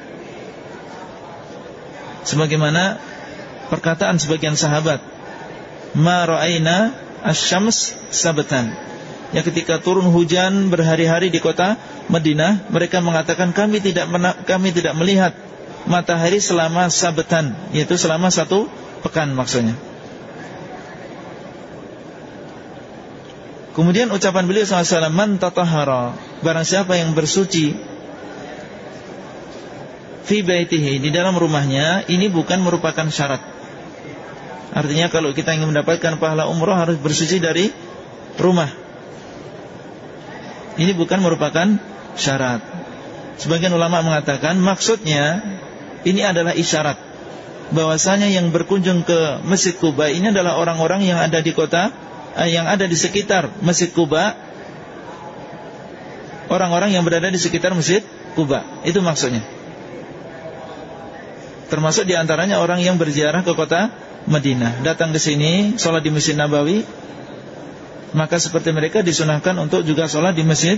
sebagaimana perkataan sebagian sahabat ma ra'aina asy-syams sabatan ya ketika turun hujan berhari-hari di kota Madinah mereka mengatakan kami tidak kami tidak melihat matahari selama sabatan yaitu selama satu pekan maksudnya. Kemudian ucapan beliau SAW Man tatahara Barang siapa yang bersuci fi baitihi di dalam rumahnya ini bukan merupakan syarat. Artinya kalau kita ingin mendapatkan pahala umrah harus bersuci dari rumah. Ini bukan merupakan syarat. Sebagian ulama mengatakan maksudnya ini adalah isyarat bahwasanya yang berkunjung ke Masjid Kuba ini adalah orang-orang yang ada di kota eh, yang ada di sekitar Masjid Kuba orang-orang yang berada di sekitar Masjid Kuba. Itu maksudnya. Termasuk di antaranya orang yang berziarah ke kota Madinah. Datang ke sini, sholat di Masjid Nabawi Maka seperti mereka disunahkan untuk juga sholat di Masjid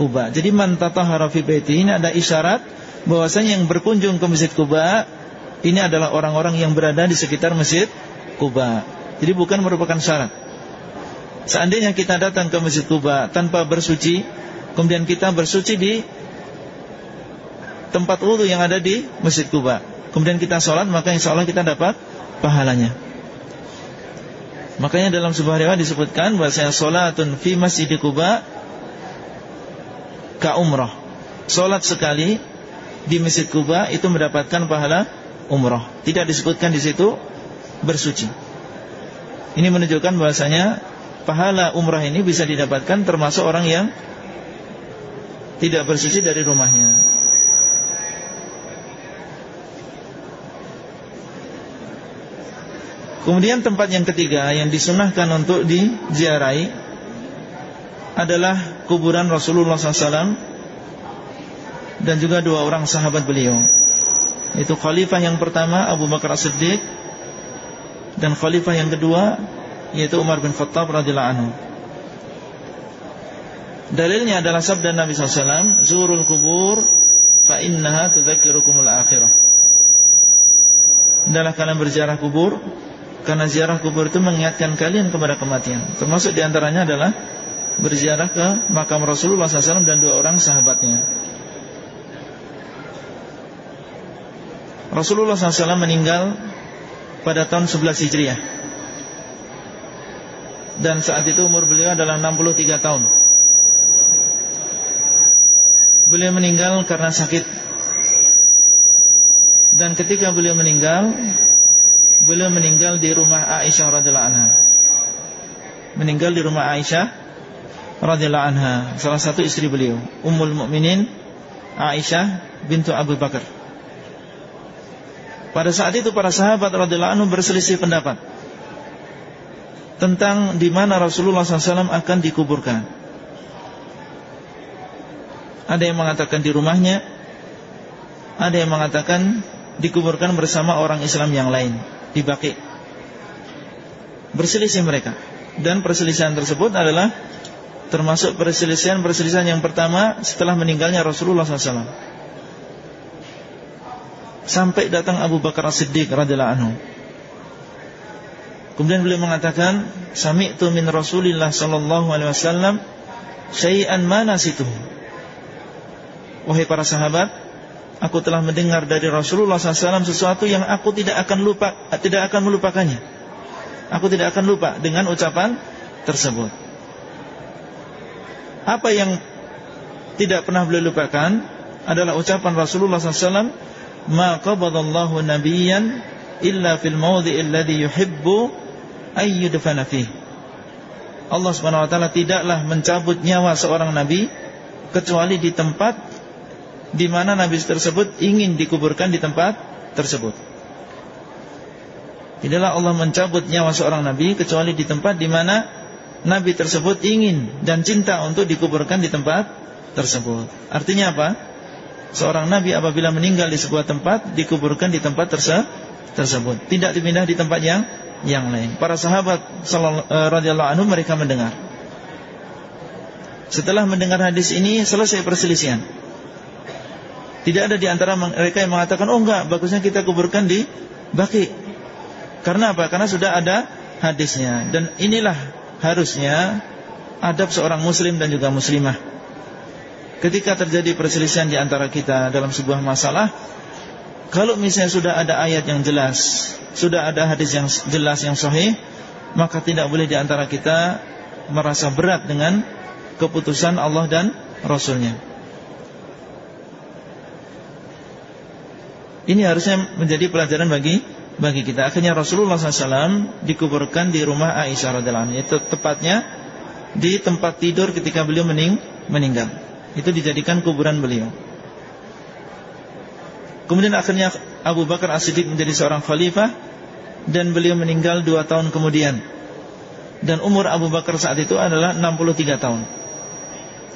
Kuba. Jadi man tatahara fi baiti Ini ada isyarat bahwasanya yang berkunjung ke Masjid Kuba Ini adalah orang-orang yang berada di sekitar Masjid Kuba. Jadi bukan merupakan syarat. Seandainya kita datang ke Masjid Kuba tanpa bersuci Kemudian kita bersuci di tempat wudhu yang ada di Masjid Kuba kemudian kita sholat maka insya Allah kita dapat pahalanya. Makanya dalam sebuah riwayat disebutkan bahwasanya sholatun fi masjid Kuba ka umrah. Sholat sekali di Masjid Kuba itu mendapatkan pahala umroh. Tidak disebutkan di situ bersuci. Ini menunjukkan bahasanya pahala umrah ini bisa didapatkan termasuk orang yang tidak bersuci dari rumahnya. Kemudian tempat yang ketiga yang disunahkan untuk diziarahi adalah kuburan Rasulullah SAW dan juga dua orang sahabat beliau. Itu khalifah yang pertama Abu Bakar As-Siddiq dan khalifah yang kedua yaitu Umar bin Khattab radhiyallahu anhu. Dalilnya adalah sabda Nabi SAW Zurul kubur Fa innaha tudzakirukumul akhirah Adalah kalian berziarah kubur karena ziarah kubur itu mengingatkan kalian kepada kematian. Termasuk di antaranya adalah berziarah ke makam Rasulullah SAW dan dua orang sahabatnya. Rasulullah SAW meninggal pada tahun 11 Hijriah. Dan saat itu umur beliau adalah 63 tahun. Beliau meninggal karena sakit. Dan ketika beliau meninggal, beliau meninggal di rumah Aisyah radhiyallahu anha. Meninggal di rumah Aisyah radhiyallahu anha, salah satu istri beliau, Ummul Mukminin Aisyah bintu Abu Bakar. Pada saat itu para sahabat radhiyallahu anhu berselisih pendapat tentang di mana Rasulullah SAW akan dikuburkan. Ada yang mengatakan di rumahnya, ada yang mengatakan dikuburkan bersama orang Islam yang lain di Baqi. Berselisih mereka. Dan perselisihan tersebut adalah termasuk perselisihan-perselisihan yang pertama setelah meninggalnya Rasulullah SAW. Sampai datang Abu Bakar As-Siddiq radhiyallahu anhu. Kemudian beliau mengatakan, "Sami'tu min Rasulillah sallallahu alaihi wasallam syai'an ma nasituhu." Wahai para sahabat, Aku telah mendengar dari Rasulullah SAW sesuatu yang aku tidak akan lupa, tidak akan melupakannya. Aku tidak akan lupa dengan ucapan tersebut. Apa yang tidak pernah beliau lupakan adalah ucapan Rasulullah SAW, "Ma qabadallahu nabiyyan illa fil mawdhi'il ladzi yuhibbu ayyudfana fih." Allah Subhanahu wa taala tidaklah mencabut nyawa seorang nabi kecuali di tempat di mana nabi tersebut ingin dikuburkan di tempat tersebut. Tidaklah Allah mencabut nyawa seorang nabi kecuali di tempat di mana nabi tersebut ingin dan cinta untuk dikuburkan di tempat tersebut. Artinya apa? Seorang nabi apabila meninggal di sebuah tempat dikuburkan di tempat terse tersebut, tidak dipindah di tempat yang yang lain. Para sahabat eh, radhiyallahu anhu mereka mendengar. Setelah mendengar hadis ini selesai perselisihan. Tidak ada di antara mereka yang mengatakan Oh enggak, bagusnya kita kuburkan di Baki. Karena apa? Karena sudah ada hadisnya. Dan inilah harusnya Adab seorang muslim dan juga muslimah. Ketika terjadi perselisihan di antara kita Dalam sebuah masalah Kalau misalnya sudah ada ayat yang jelas Sudah ada hadis yang jelas yang sahih Maka tidak boleh di antara kita Merasa berat dengan Keputusan Allah dan Rasulnya Ini harusnya menjadi pelajaran bagi bagi kita. Akhirnya Rasulullah SAW dikuburkan di rumah Aisyah radhiallahu anha. Itu tepatnya di tempat tidur ketika beliau mening meninggal. Itu dijadikan kuburan beliau. Kemudian akhirnya Abu Bakar As-Siddiq menjadi seorang khalifah dan beliau meninggal dua tahun kemudian. Dan umur Abu Bakar saat itu adalah 63 tahun.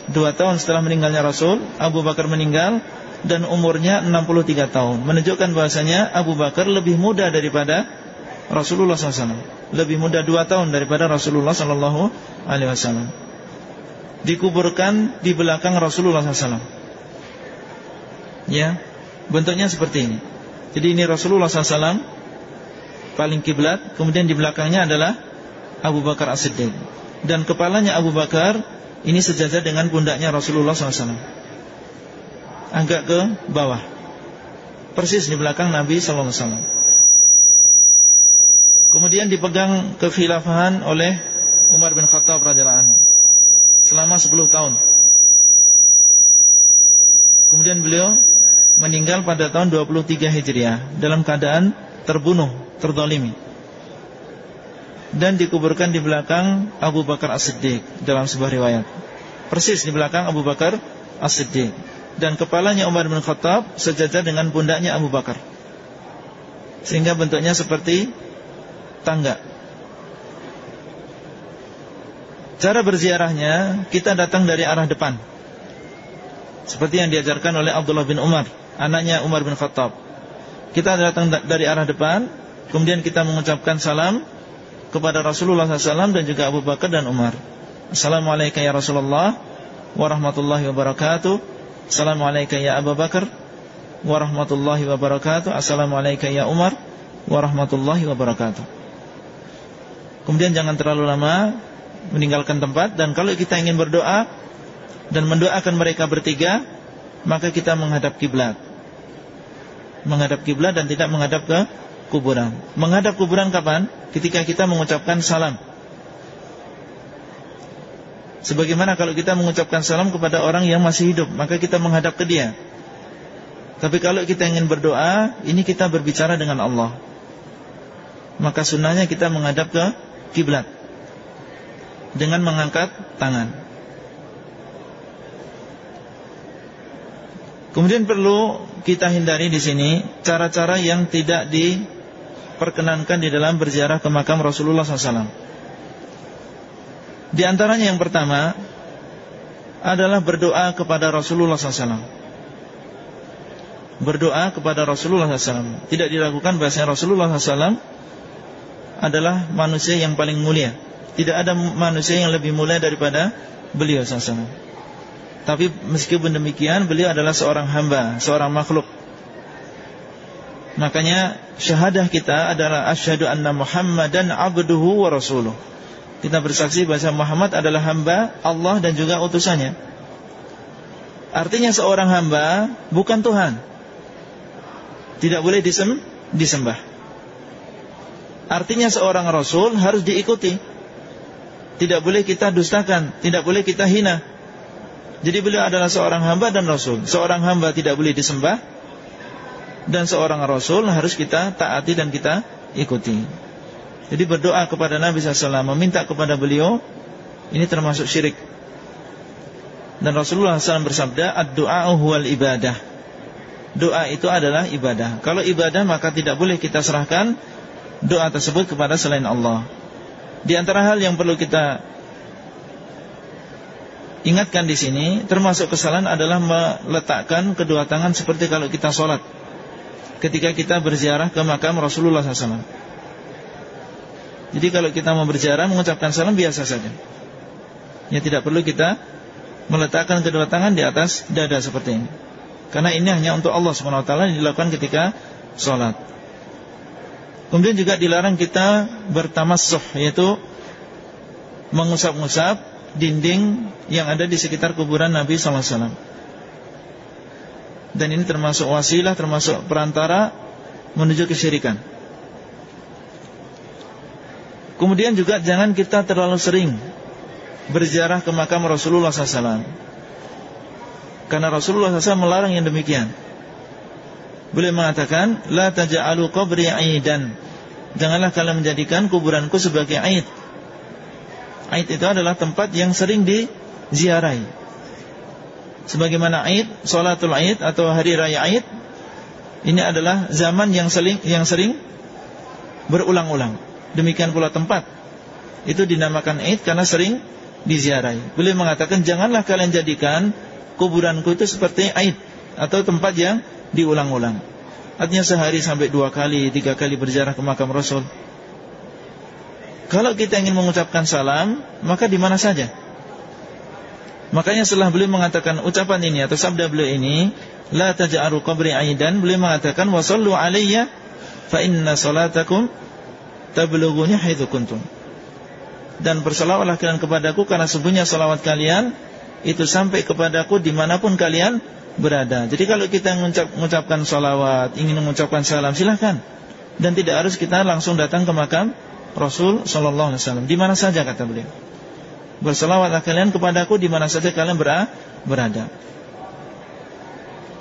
Dua tahun setelah meninggalnya Rasul, Abu Bakar meninggal dan umurnya 63 tahun. Menunjukkan bahasanya Abu Bakar lebih muda daripada Rasulullah SAW Lebih muda 2 tahun daripada Rasulullah SAW Dikuburkan di belakang Rasulullah SAW Ya Bentuknya seperti ini. Jadi ini Rasulullah SAW Paling kiblat Kemudian di belakangnya adalah Abu Bakar As-Siddiq. Dan kepalanya Abu Bakar Ini sejajar dengan pundaknya Rasulullah SAW agak ke bawah. Persis di belakang Nabi sallallahu alaihi. Kemudian dipegang kekhilafahan oleh Umar bin Khattab radhiyallahu anhu selama 10 tahun. Kemudian beliau meninggal pada tahun 23 Hijriah dalam keadaan terbunuh, terdolimi dan dikuburkan di belakang Abu Bakar As-Siddiq dalam sebuah riwayat. Persis di belakang Abu Bakar As-Siddiq dan kepalanya Umar bin Khattab sejajar dengan pundaknya Abu Bakar. Sehingga bentuknya seperti tangga. Cara berziarahnya kita datang dari arah depan. Seperti yang diajarkan oleh Abdullah bin Umar, anaknya Umar bin Khattab. Kita datang dari arah depan, kemudian kita mengucapkan salam kepada Rasulullah SAW dan juga Abu Bakar dan Umar. Assalamualaikum ya Rasulullah warahmatullahi wabarakatuh. Assalamualaikum ya Abu Bakar warahmatullahi wabarakatuh. Assalamualaikum ya Umar warahmatullahi wabarakatuh. Kemudian jangan terlalu lama meninggalkan tempat dan kalau kita ingin berdoa dan mendoakan mereka bertiga, maka kita menghadap kiblat. Menghadap kiblat dan tidak menghadap ke kuburan. Menghadap kuburan kapan? Ketika kita mengucapkan salam. Sebagaimana kalau kita mengucapkan salam kepada orang yang masih hidup, maka kita menghadap ke dia. Tapi kalau kita ingin berdoa, ini kita berbicara dengan Allah. Maka sunnahnya kita menghadap ke kiblat dengan mengangkat tangan. Kemudian perlu kita hindari di sini cara-cara yang tidak di perkenankan di dalam berziarah ke makam Rasulullah SAW. Di antaranya yang pertama adalah berdoa kepada Rasulullah SAW. Berdoa kepada Rasulullah SAW. Tidak dilakukan bahasa Rasulullah SAW adalah manusia yang paling mulia. Tidak ada manusia yang lebih mulia daripada beliau SAW. Tapi meskipun demikian, beliau adalah seorang hamba, seorang makhluk Makanya syahadah kita adalah asyhadu anna Muhammadan abduhu wa rasuluh. Kita bersaksi bahwa Muhammad adalah hamba Allah dan juga utusannya. Artinya seorang hamba bukan Tuhan. Tidak boleh disem, disembah. Artinya seorang rasul harus diikuti. Tidak boleh kita dustakan, tidak boleh kita hina. Jadi beliau adalah seorang hamba dan rasul. Seorang hamba tidak boleh disembah, dan seorang rasul harus kita taati dan kita ikuti. Jadi berdoa kepada Nabi SAW, meminta kepada beliau, ini termasuk syirik. Dan Rasulullah SAW bersabda, Ad-du'a huwal ibadah. Doa itu adalah ibadah. Kalau ibadah maka tidak boleh kita serahkan doa tersebut kepada selain Allah. Di antara hal yang perlu kita ingatkan di sini, termasuk kesalahan adalah meletakkan kedua tangan seperti kalau kita sholat ketika kita berziarah ke makam Rasulullah SAW. Jadi kalau kita mau berziarah mengucapkan salam biasa saja. Ya tidak perlu kita meletakkan kedua tangan di atas dada seperti ini. Karena ini hanya untuk Allah SWT yang dilakukan ketika sholat. Kemudian juga dilarang kita bertamassuh yaitu mengusap-ngusap dinding yang ada di sekitar kuburan Nabi SAW dan ini termasuk wasilah, termasuk perantara menuju kesyirikan. Kemudian juga jangan kita terlalu sering berziarah ke makam Rasulullah SAW. Karena Rasulullah SAW melarang yang demikian. Boleh mengatakan, La taja'alu qabri aidan. Janganlah kalian menjadikan kuburanku sebagai aid. Aid itu adalah tempat yang sering diziarahi sebagaimana Aid, salatul Aid atau hari raya Aid ini adalah zaman yang sering yang sering berulang-ulang. Demikian pula tempat. Itu dinamakan Aid karena sering diziarahi. Beliau mengatakan janganlah kalian jadikan kuburanku itu seperti Aid atau tempat yang diulang-ulang. Artinya sehari sampai dua kali, tiga kali berziarah ke makam Rasul. Kalau kita ingin mengucapkan salam, maka di mana saja Makanya setelah beliau mengatakan ucapan ini atau sabda beliau ini, la taj'alu qabri aidan, beliau mengatakan wa sallu alayya fa inna salatakum tablughuni haitsu kuntum. Dan bersalawatlah kalian kepadaku karena sesungguhnya salawat kalian itu sampai kepadaku di mana pun kalian berada. Jadi kalau kita mengucapkan salawat, ingin mengucapkan salam, silahkan. Dan tidak harus kita langsung datang ke makam Rasul Sallallahu Alaihi Wasallam. Di mana saja kata beliau. Berselawatlah kalian kepadaku di mana saja kalian berada.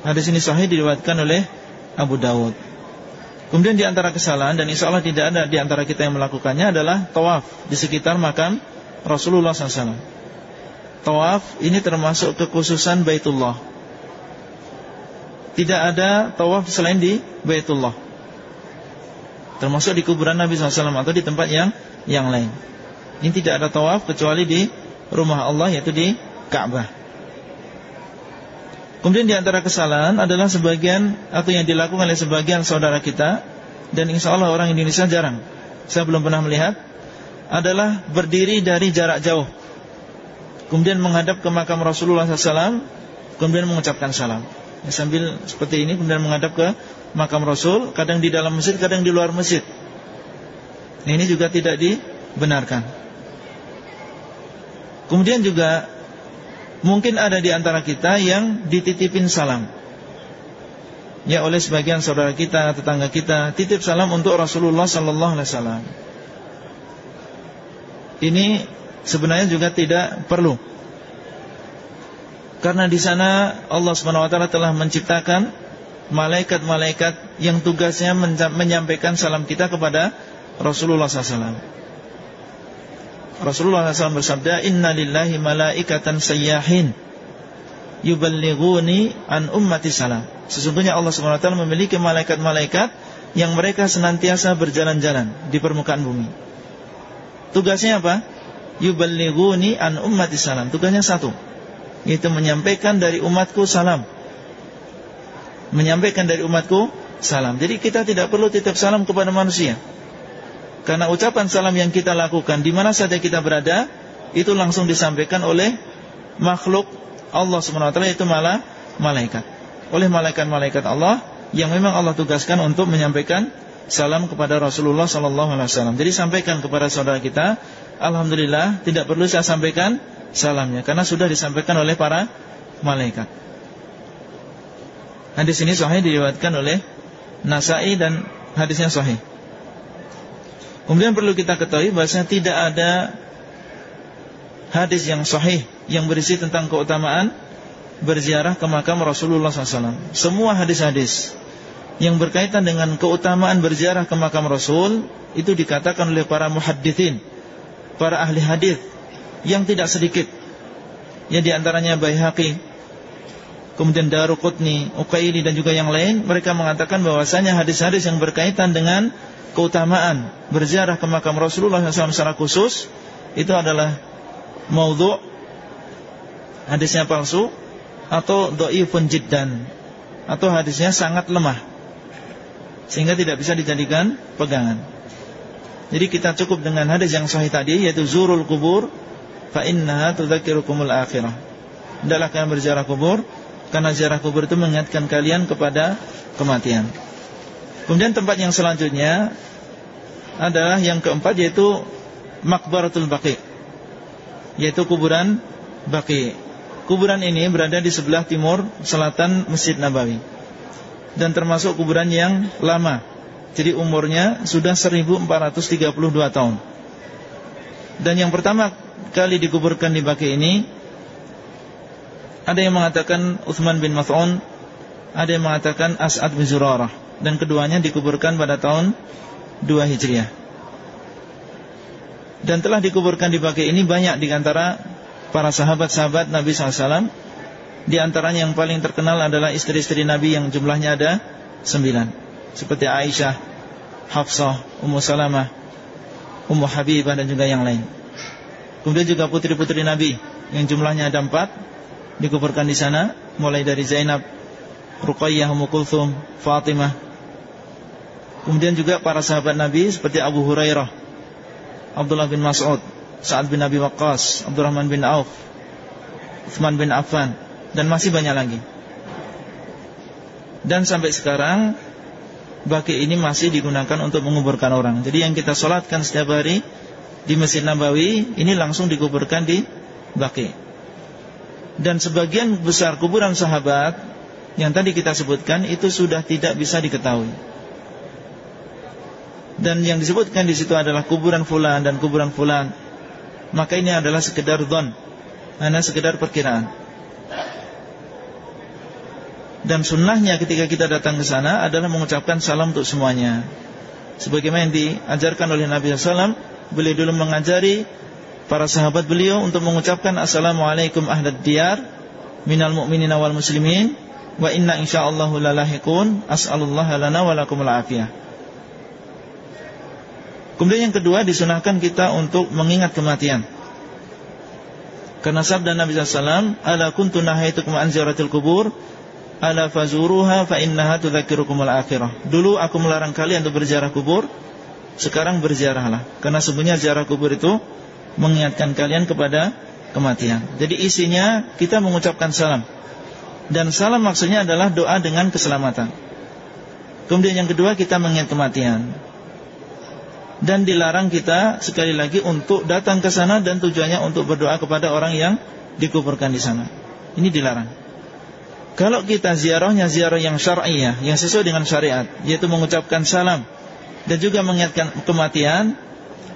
Hadis ini sahih diriwayatkan oleh Abu Dawud. Kemudian di antara kesalahan dan insya Allah tidak ada di antara kita yang melakukannya adalah tawaf di sekitar makam Rasulullah SAW. Tawaf ini termasuk kekhususan Baitullah. Tidak ada tawaf selain di Baitullah. Termasuk di kuburan Nabi SAW atau di tempat yang yang lain. Ini tidak ada tawaf kecuali di rumah Allah yaitu di Ka'bah. Kemudian di antara kesalahan adalah sebagian atau yang dilakukan oleh sebagian saudara kita dan insya Allah orang Indonesia jarang. Saya belum pernah melihat adalah berdiri dari jarak jauh, kemudian menghadap ke makam Rasulullah SAW, kemudian mengucapkan salam. Ya, sambil seperti ini kemudian menghadap ke makam Rasul, kadang di dalam masjid, kadang di luar masjid. Nah, ini juga tidak dibenarkan. Kemudian juga Mungkin ada di antara kita yang dititipin salam. Ya oleh sebagian saudara kita, tetangga kita Titip salam untuk Rasulullah Sallallahu Alaihi Wasallam. Ini sebenarnya juga tidak perlu. Karena di sana Allah SWT telah menciptakan Malaikat-malaikat yang tugasnya menyampaikan salam kita kepada Rasulullah SAW Rasulullah SAW bersabda Inna lillahi malaikatan sayyahin Yuballighuni an ummati salam. Sesungguhnya Allah SWT memiliki malaikat-malaikat Yang mereka senantiasa berjalan-jalan Di permukaan bumi. Tugasnya apa? Yuballighuni an ummati salam. Tugasnya satu Yaitu menyampaikan dari umatku salam. Menyampaikan dari umatku salam. Jadi kita tidak perlu titip salam kepada manusia karena ucapan salam yang kita lakukan di mana saja kita berada itu langsung disampaikan oleh makhluk Allah SWT itu malah malaikat. Oleh malaikat-malaikat Allah yang memang Allah tugaskan untuk menyampaikan salam kepada Rasulullah SAW. Jadi sampaikan kepada saudara kita, alhamdulillah tidak perlu saya sampaikan salamnya karena sudah disampaikan oleh para malaikat. Hadis ini sahih diriwayatkan oleh Nasai dan hadisnya sahih. Kemudian perlu kita ketahui bahasanya tidak ada hadis yang sahih yang berisi tentang keutamaan berziarah ke makam Rasulullah SAW. Semua hadis-hadis yang berkaitan dengan keutamaan berziarah ke makam Rasul itu dikatakan oleh para muhaddithin, para ahli hadis yang tidak sedikit. Ya di antaranya Baihaqi, kemudian Daruqutni, Uqaili dan juga yang lain, mereka mengatakan bahwasanya hadis-hadis yang berkaitan dengan keutamaan berziarah ke makam Rasulullah SAW secara khusus itu adalah maudhu hadisnya palsu atau dhaifun jiddan atau hadisnya sangat lemah sehingga tidak bisa dijadikan pegangan. Jadi kita cukup dengan hadis yang sahih tadi yaitu zurul kubur fa innaha tudzakirukumul akhirah. Hendaklah kalian berziarah kubur karena ziarah kubur itu mengingatkan kalian kepada kematian. Kemudian tempat yang selanjutnya adalah yang keempat yaitu Makbaratul Baqi. Yaitu kuburan Baqi. Kuburan ini berada di sebelah timur selatan Masjid Nabawi. Dan termasuk kuburan yang lama. Jadi umurnya sudah 1432 tahun. Dan yang pertama kali dikuburkan di Baqi ini ada yang mengatakan Uthman bin Mas'un, ada yang mengatakan As'ad bin Zurarah dan keduanya dikuburkan pada tahun 2 Hijriah. Dan telah dikuburkan di baki ini banyak di antara para sahabat-sahabat Nabi SAW. Di antaranya yang paling terkenal adalah istri-istri Nabi yang jumlahnya ada sembilan. Seperti Aisyah, Hafsah, Ummu Salamah, Ummu Habibah dan juga yang lain. Kemudian juga putri-putri Nabi yang jumlahnya ada empat dikuburkan di sana, mulai dari Zainab, Ruqayyah, Ummu Kulthum, Fatimah, Kemudian juga para sahabat Nabi seperti Abu Hurairah, Abdullah bin Mas'ud, Sa'ad bin Abi Waqqas, Abdurrahman bin Auf, Uthman bin Affan dan masih banyak lagi. Dan sampai sekarang baki ini masih digunakan untuk menguburkan orang. Jadi yang kita solatkan setiap hari di Masjid Nabawi ini langsung dikuburkan di baki. Dan sebagian besar kuburan sahabat yang tadi kita sebutkan itu sudah tidak bisa diketahui dan yang disebutkan di situ adalah kuburan fulan dan kuburan fulan, maka ini adalah sekedar don, hanya sekedar perkiraan. Dan sunnahnya ketika kita datang ke sana adalah mengucapkan salam untuk semuanya. Sebagaimana yang diajarkan oleh Nabi SAW, beliau dulu mengajari para sahabat beliau untuk mengucapkan Assalamualaikum ahlad diyar minal mu'minina wal muslimin wa inna insyaallahu lalahiqun as'alullaha lana wa lakumul afiyah. Kemudian yang kedua disunahkan kita untuk mengingat kematian. Karena sabda Nabi SAW, Ala kuntu nahaitukum an ziyaratil kubur, ala fazuruha fa innaha tudzakirukumul akhirah. Dulu aku melarang kalian untuk berziarah kubur, sekarang berziarahlah. Karena sebenarnya ziarah kubur itu mengingatkan kalian kepada kematian. Jadi isinya kita mengucapkan salam. Dan salam maksudnya adalah doa dengan keselamatan. Kemudian yang kedua kita mengingat kematian dan dilarang kita sekali lagi untuk datang ke sana dan tujuannya untuk berdoa kepada orang yang dikuburkan di sana. Ini dilarang. Kalau kita ziarahnya ziarah yang syar'iyah, yang sesuai dengan syariat, yaitu mengucapkan salam dan juga mengingatkan kematian,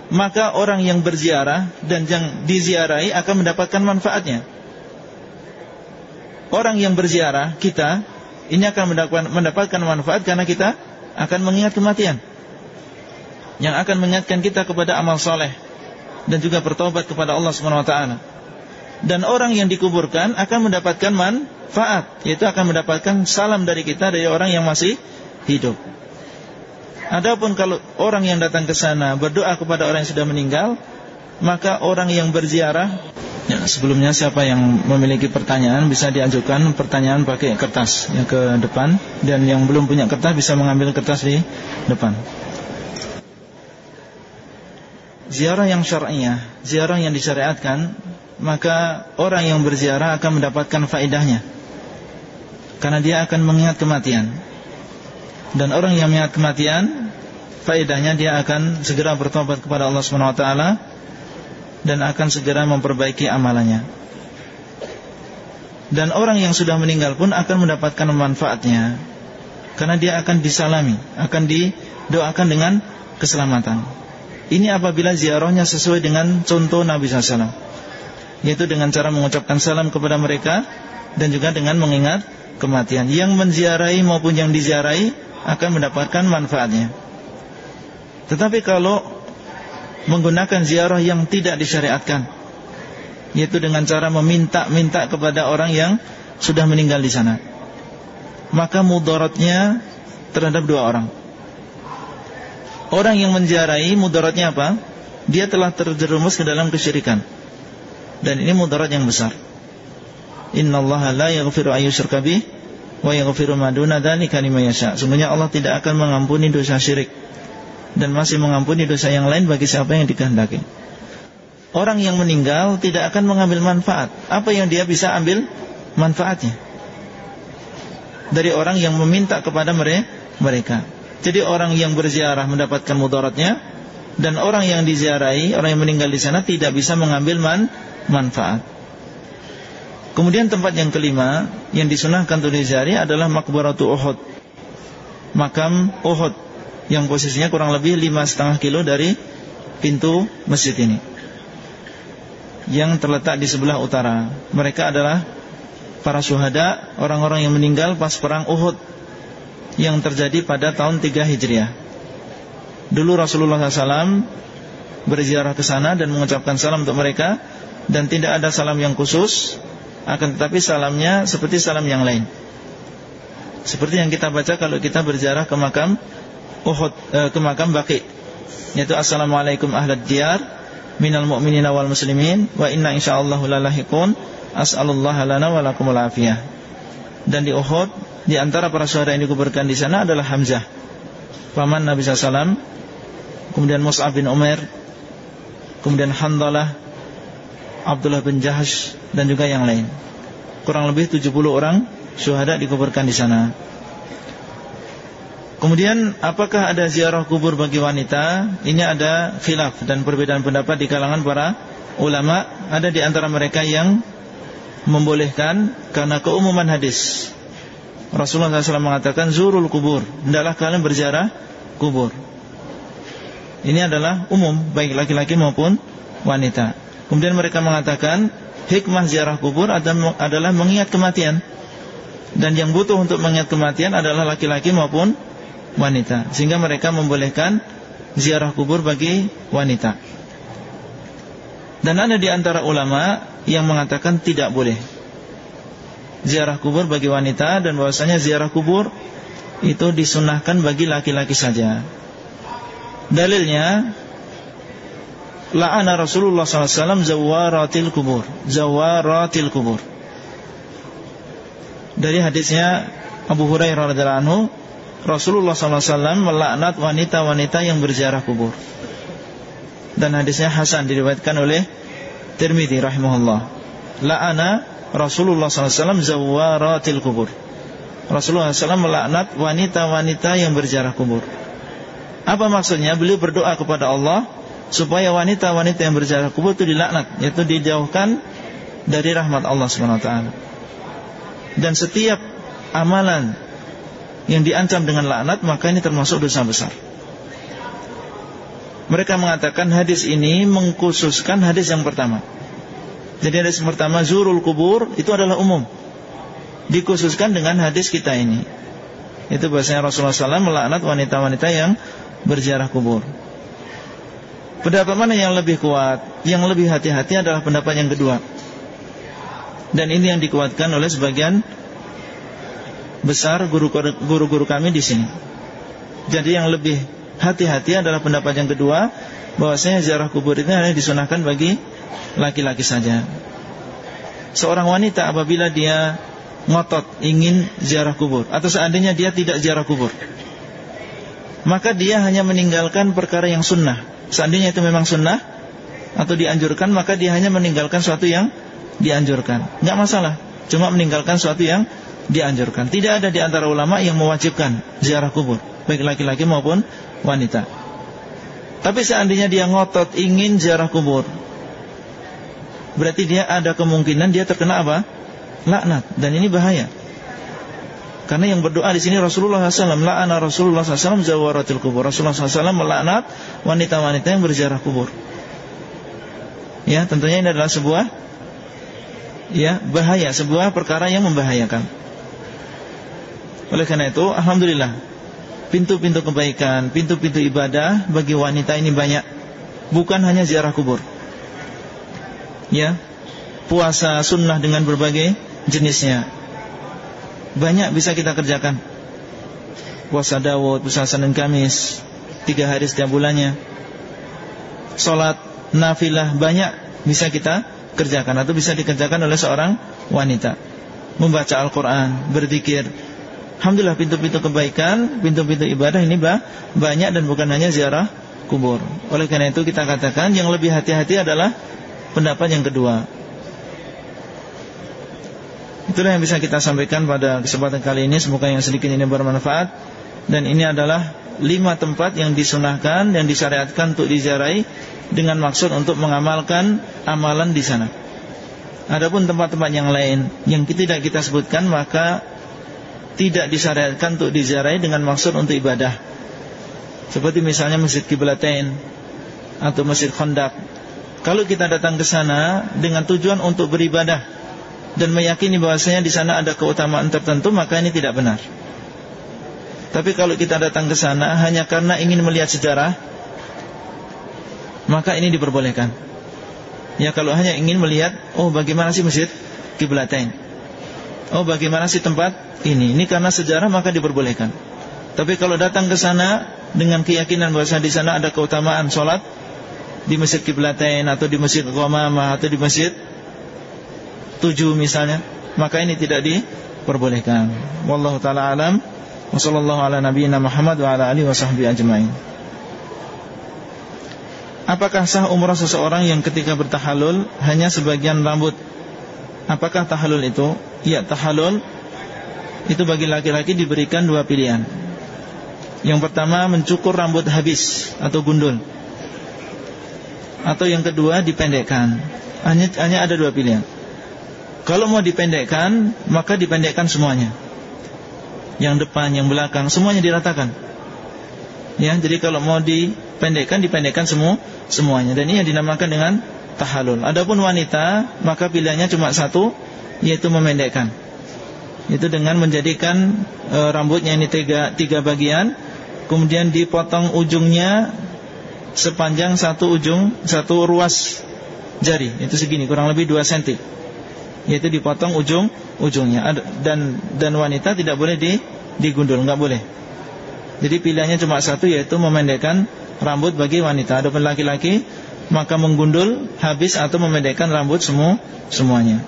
maka orang yang berziarah dan yang diziarahi akan mendapatkan manfaatnya. Orang yang berziarah kita ini akan mendapatkan manfaat karena kita akan mengingat kematian yang akan mengingatkan kita kepada amal soleh dan juga bertobat kepada Allah Subhanahu Wa Taala. Dan orang yang dikuburkan akan mendapatkan manfaat, yaitu akan mendapatkan salam dari kita dari orang yang masih hidup. Adapun kalau orang yang datang ke sana berdoa kepada orang yang sudah meninggal, maka orang yang berziarah Ya, sebelumnya siapa yang memiliki pertanyaan bisa diajukan pertanyaan pakai kertas ya, ke depan dan yang belum punya kertas bisa mengambil kertas di depan ziarah yang syar'iyah, ziarah yang disyariatkan, maka orang yang berziarah akan mendapatkan faedahnya. Karena dia akan mengingat kematian. Dan orang yang mengingat kematian, faedahnya dia akan segera bertobat kepada Allah Subhanahu wa taala dan akan segera memperbaiki amalannya. Dan orang yang sudah meninggal pun akan mendapatkan manfaatnya karena dia akan disalami, akan didoakan dengan keselamatan. Ini apabila ziarahnya sesuai dengan contoh Nabi SAW Yaitu dengan cara mengucapkan salam kepada mereka Dan juga dengan mengingat kematian. Yang menziarahi maupun yang diziarahi Akan mendapatkan manfaatnya. Tetapi kalau Menggunakan ziarah yang tidak disyariatkan Yaitu dengan cara meminta-minta kepada orang yang Sudah meninggal di sana Maka mudaratnya Terhadap dua orang Orang yang menziarahi mudaratnya apa? Dia telah terjerumus ke dalam kesyirikan. Dan ini mudarat yang besar. Innallaha la yaghfiru ayyusyraka bih wa yaghfiru ma duna dzalika liman yasha. Sebenarnya Allah tidak akan mengampuni dosa syirik dan masih mengampuni dosa yang lain bagi siapa yang dikehendaki. Orang yang meninggal tidak akan mengambil manfaat. Apa yang dia bisa ambil manfaatnya? Dari orang yang meminta kepada mereka. Jadi orang yang berziarah mendapatkan mudaratnya dan orang yang diziarahi, orang yang meninggal di sana tidak bisa mengambil man manfaat. Kemudian tempat yang kelima yang disunahkan untuk diziarahi adalah makbaratu Uhud. Makam Uhud yang posisinya kurang lebih lima setengah kilo dari pintu masjid ini. Yang terletak di sebelah utara. Mereka adalah para syuhada, orang-orang yang meninggal pas perang Uhud yang terjadi pada tahun 3 Hijriah. Dulu Rasulullah SAW berziarah ke sana dan mengucapkan salam untuk mereka dan tidak ada salam yang khusus, akan tetapi salamnya seperti salam yang lain. Seperti yang kita baca kalau kita berziarah ke makam Uhud eh, ke makam Baqi, yaitu assalamualaikum ahlad diyar minal mu'minina wal muslimin wa inna insyaallah lalahiqun as'alullaha lana wa lakumul afiyah. Dan di Uhud di antara para syuhada yang dikuburkan di sana adalah Hamzah, paman Nabi SAW, kemudian Mus'ab bin Umar, kemudian Handalah, Abdullah bin Jahash dan juga yang lain. Kurang lebih 70 orang syuhada dikuburkan di sana. Kemudian apakah ada ziarah kubur bagi wanita? Ini ada khilaf dan perbedaan pendapat di kalangan para ulama. Ada di antara mereka yang membolehkan karena keumuman hadis. Rasulullah SAW mengatakan zurul kubur, hendaklah kalian berziarah kubur. Ini adalah umum baik laki-laki maupun wanita. Kemudian mereka mengatakan hikmah ziarah kubur adalah mengingat kematian dan yang butuh untuk mengingat kematian adalah laki-laki maupun wanita sehingga mereka membolehkan ziarah kubur bagi wanita dan ada di antara ulama yang mengatakan tidak boleh ziarah kubur bagi wanita dan bahwasanya ziarah kubur itu disunahkan bagi laki-laki saja. Dalilnya la'ana Rasulullah SAW zawaratil kubur, zawaratil kubur. Dari hadisnya Abu Hurairah radhiyallahu anhu, Rasulullah SAW melaknat wanita-wanita yang berziarah kubur. Dan hadisnya Hasan diriwayatkan oleh Tirmidzi rahimahullah. La'ana Rasulullah SAW zawaratil kubur. Rasulullah SAW melaknat wanita-wanita yang berjarah kubur. Apa maksudnya? Beliau berdoa kepada Allah supaya wanita-wanita yang berjarah kubur itu dilaknat, yaitu dijauhkan dari rahmat Allah SWT. Dan setiap amalan yang diancam dengan laknat maka ini termasuk dosa besar. Mereka mengatakan hadis ini mengkhususkan hadis yang pertama. Jadi hadis yang pertama zurul kubur itu adalah umum dikhususkan dengan hadis kita ini. Itu bahasanya Rasulullah SAW melaknat wanita-wanita yang berziarah kubur. Pendapat mana yang lebih kuat, yang lebih hati-hati adalah pendapat yang kedua. Dan ini yang dikuatkan oleh sebagian besar guru-guru kami di sini. Jadi yang lebih hati-hati adalah pendapat yang kedua, bahwasanya ziarah kubur ini hanya disunahkan bagi laki-laki saja. Seorang wanita apabila dia ngotot ingin ziarah kubur atau seandainya dia tidak ziarah kubur maka dia hanya meninggalkan perkara yang sunnah. Seandainya itu memang sunnah atau dianjurkan maka dia hanya meninggalkan sesuatu yang dianjurkan. Nggak masalah cuma meninggalkan sesuatu yang dianjurkan. Tidak ada di antara ulama yang mewajibkan ziarah kubur baik laki-laki maupun wanita tapi seandainya dia ngotot ingin ziarah kubur berarti dia ada kemungkinan dia terkena apa laknat dan ini bahaya. Karena yang berdoa di sini Rasulullah SAW la'ana Rasulullah SAW zawaratil kubur. Rasulullah SAW melaknat wanita-wanita yang berziarah kubur. Ya, tentunya ini adalah sebuah ya bahaya, sebuah perkara yang membahayakan. Oleh karena itu, alhamdulillah pintu-pintu kebaikan, pintu-pintu ibadah bagi wanita ini banyak. Bukan hanya ziarah kubur. Ya, puasa sunnah dengan berbagai jenisnya. Banyak bisa kita kerjakan. Puasa Dawud, puasa Senin Kamis. Tiga hari setiap bulannya. Sholat, nafilah Banyak bisa kita kerjakan Atau bisa dikerjakan oleh seorang wanita. Membaca Al-Quran Berzikir Alhamdulillah pintu-pintu kebaikan Pintu-pintu ibadah ini bah, banyak Dan bukan hanya ziarah kubur. Oleh karena itu kita katakan Yang lebih hati-hati adalah Pendapat yang kedua. Itulah yang bisa kita sampaikan pada kesempatan kali ini. Semoga yang sedikit ini bermanfaat. Dan ini adalah lima tempat yang disunahkan Dan disyariatkan untuk diziarahi Dengan maksud untuk mengamalkan amalan di sana. Adapun tempat-tempat yang lain Yang tidak kita sebutkan Maka tidak disyariatkan untuk diziarahi Dengan maksud untuk ibadah Seperti misalnya Masjid Kiblatain Atau Masjid Khandak Kalau kita datang ke sana Dengan tujuan untuk beribadah dan meyakini bahwasanya di sana ada keutamaan tertentu maka ini tidak benar. Tapi kalau kita datang ke sana hanya karena ingin melihat sejarah maka ini diperbolehkan. Ya kalau hanya ingin melihat oh bagaimana sih masjid Kiblatain. Oh bagaimana sih tempat ini? Ini karena sejarah maka diperbolehkan. Tapi kalau datang ke sana dengan keyakinan bahwa di sana ada keutamaan sholat di masjid Kiblatain atau di masjid Qamamah atau di masjid tujuh misalnya maka ini tidak diperbolehkan wallahu taala alam wa sallallahu ala nabiyyina Muhammad wa ala alihi wasahbihi ajmain Apakah sah umrah seseorang yang ketika bertahalul hanya sebagian rambut? Apakah tahalul itu? Ya, tahalul itu bagi laki-laki diberikan dua pilihan. Yang pertama mencukur rambut habis atau gundul. Atau yang kedua dipendekkan. Hanya, hanya ada dua pilihan. Kalau mau dipendekkan, maka dipendekkan semuanya. Yang depan, yang belakang, semuanya diratakan. Ya, jadi kalau mau dipendekkan, dipendekkan semua semuanya. Dan ini yang dinamakan dengan tahalul. Adapun wanita, maka pilihannya cuma satu, yaitu memendekkan. Itu dengan menjadikan e, rambutnya ini tiga, tiga bagian Kemudian dipotong ujungnya Sepanjang satu ujung Satu ruas jari. Itu segini kurang lebih 2 cm Yaitu dipotong ujung ujungnya. Dan dan wanita tidak boleh di, digundul nggak boleh. Jadi pilihannya cuma satu yaitu memendekkan rambut bagi wanita. Adapun laki-laki maka menggundul habis atau memendekkan rambut semua semuanya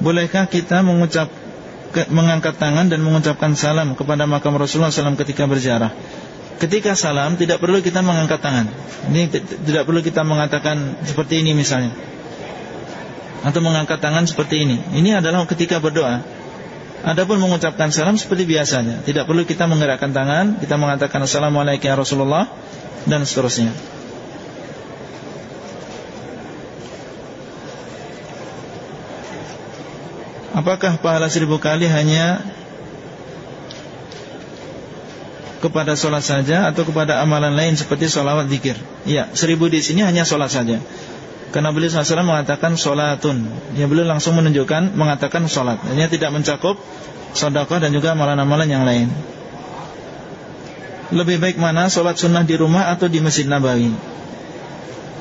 Bolehkah kita mengucap mengangkat tangan dan mengucapkan salam kepada makam Rasulullah SAW ketika berjarah? Ketika salam tidak perlu kita mengangkat tangan. Ini tidak perlu kita mengatakan seperti ini misalnya. Atau mengangkat tangan seperti ini. Ini adalah ketika berdoa. Adapun mengucapkan salam seperti biasanya. Tidak perlu kita menggerakkan tangan, kita mengatakan assalamualaikum ya Rasulullah dan seterusnya. Apakah pahala seribu kali hanya kepada sholat saja atau kepada amalan lain seperti sholawat zikir? Ya, seribu di sini hanya sholat saja. Karena beliau SAW mengatakan sholatun. Ya beliau langsung menunjukkan mengatakan sholat. Hanya tidak mencakup sodakoh dan juga amalan-amalan yang lain. Lebih baik mana sholat sunnah di rumah atau di masjid Nabawi?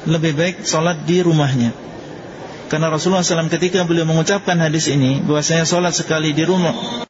Lebih baik sholat di rumahnya. Karena Rasulullah SAW ketika beliau mengucapkan hadis ini bahwasanya sholat sekali di rumah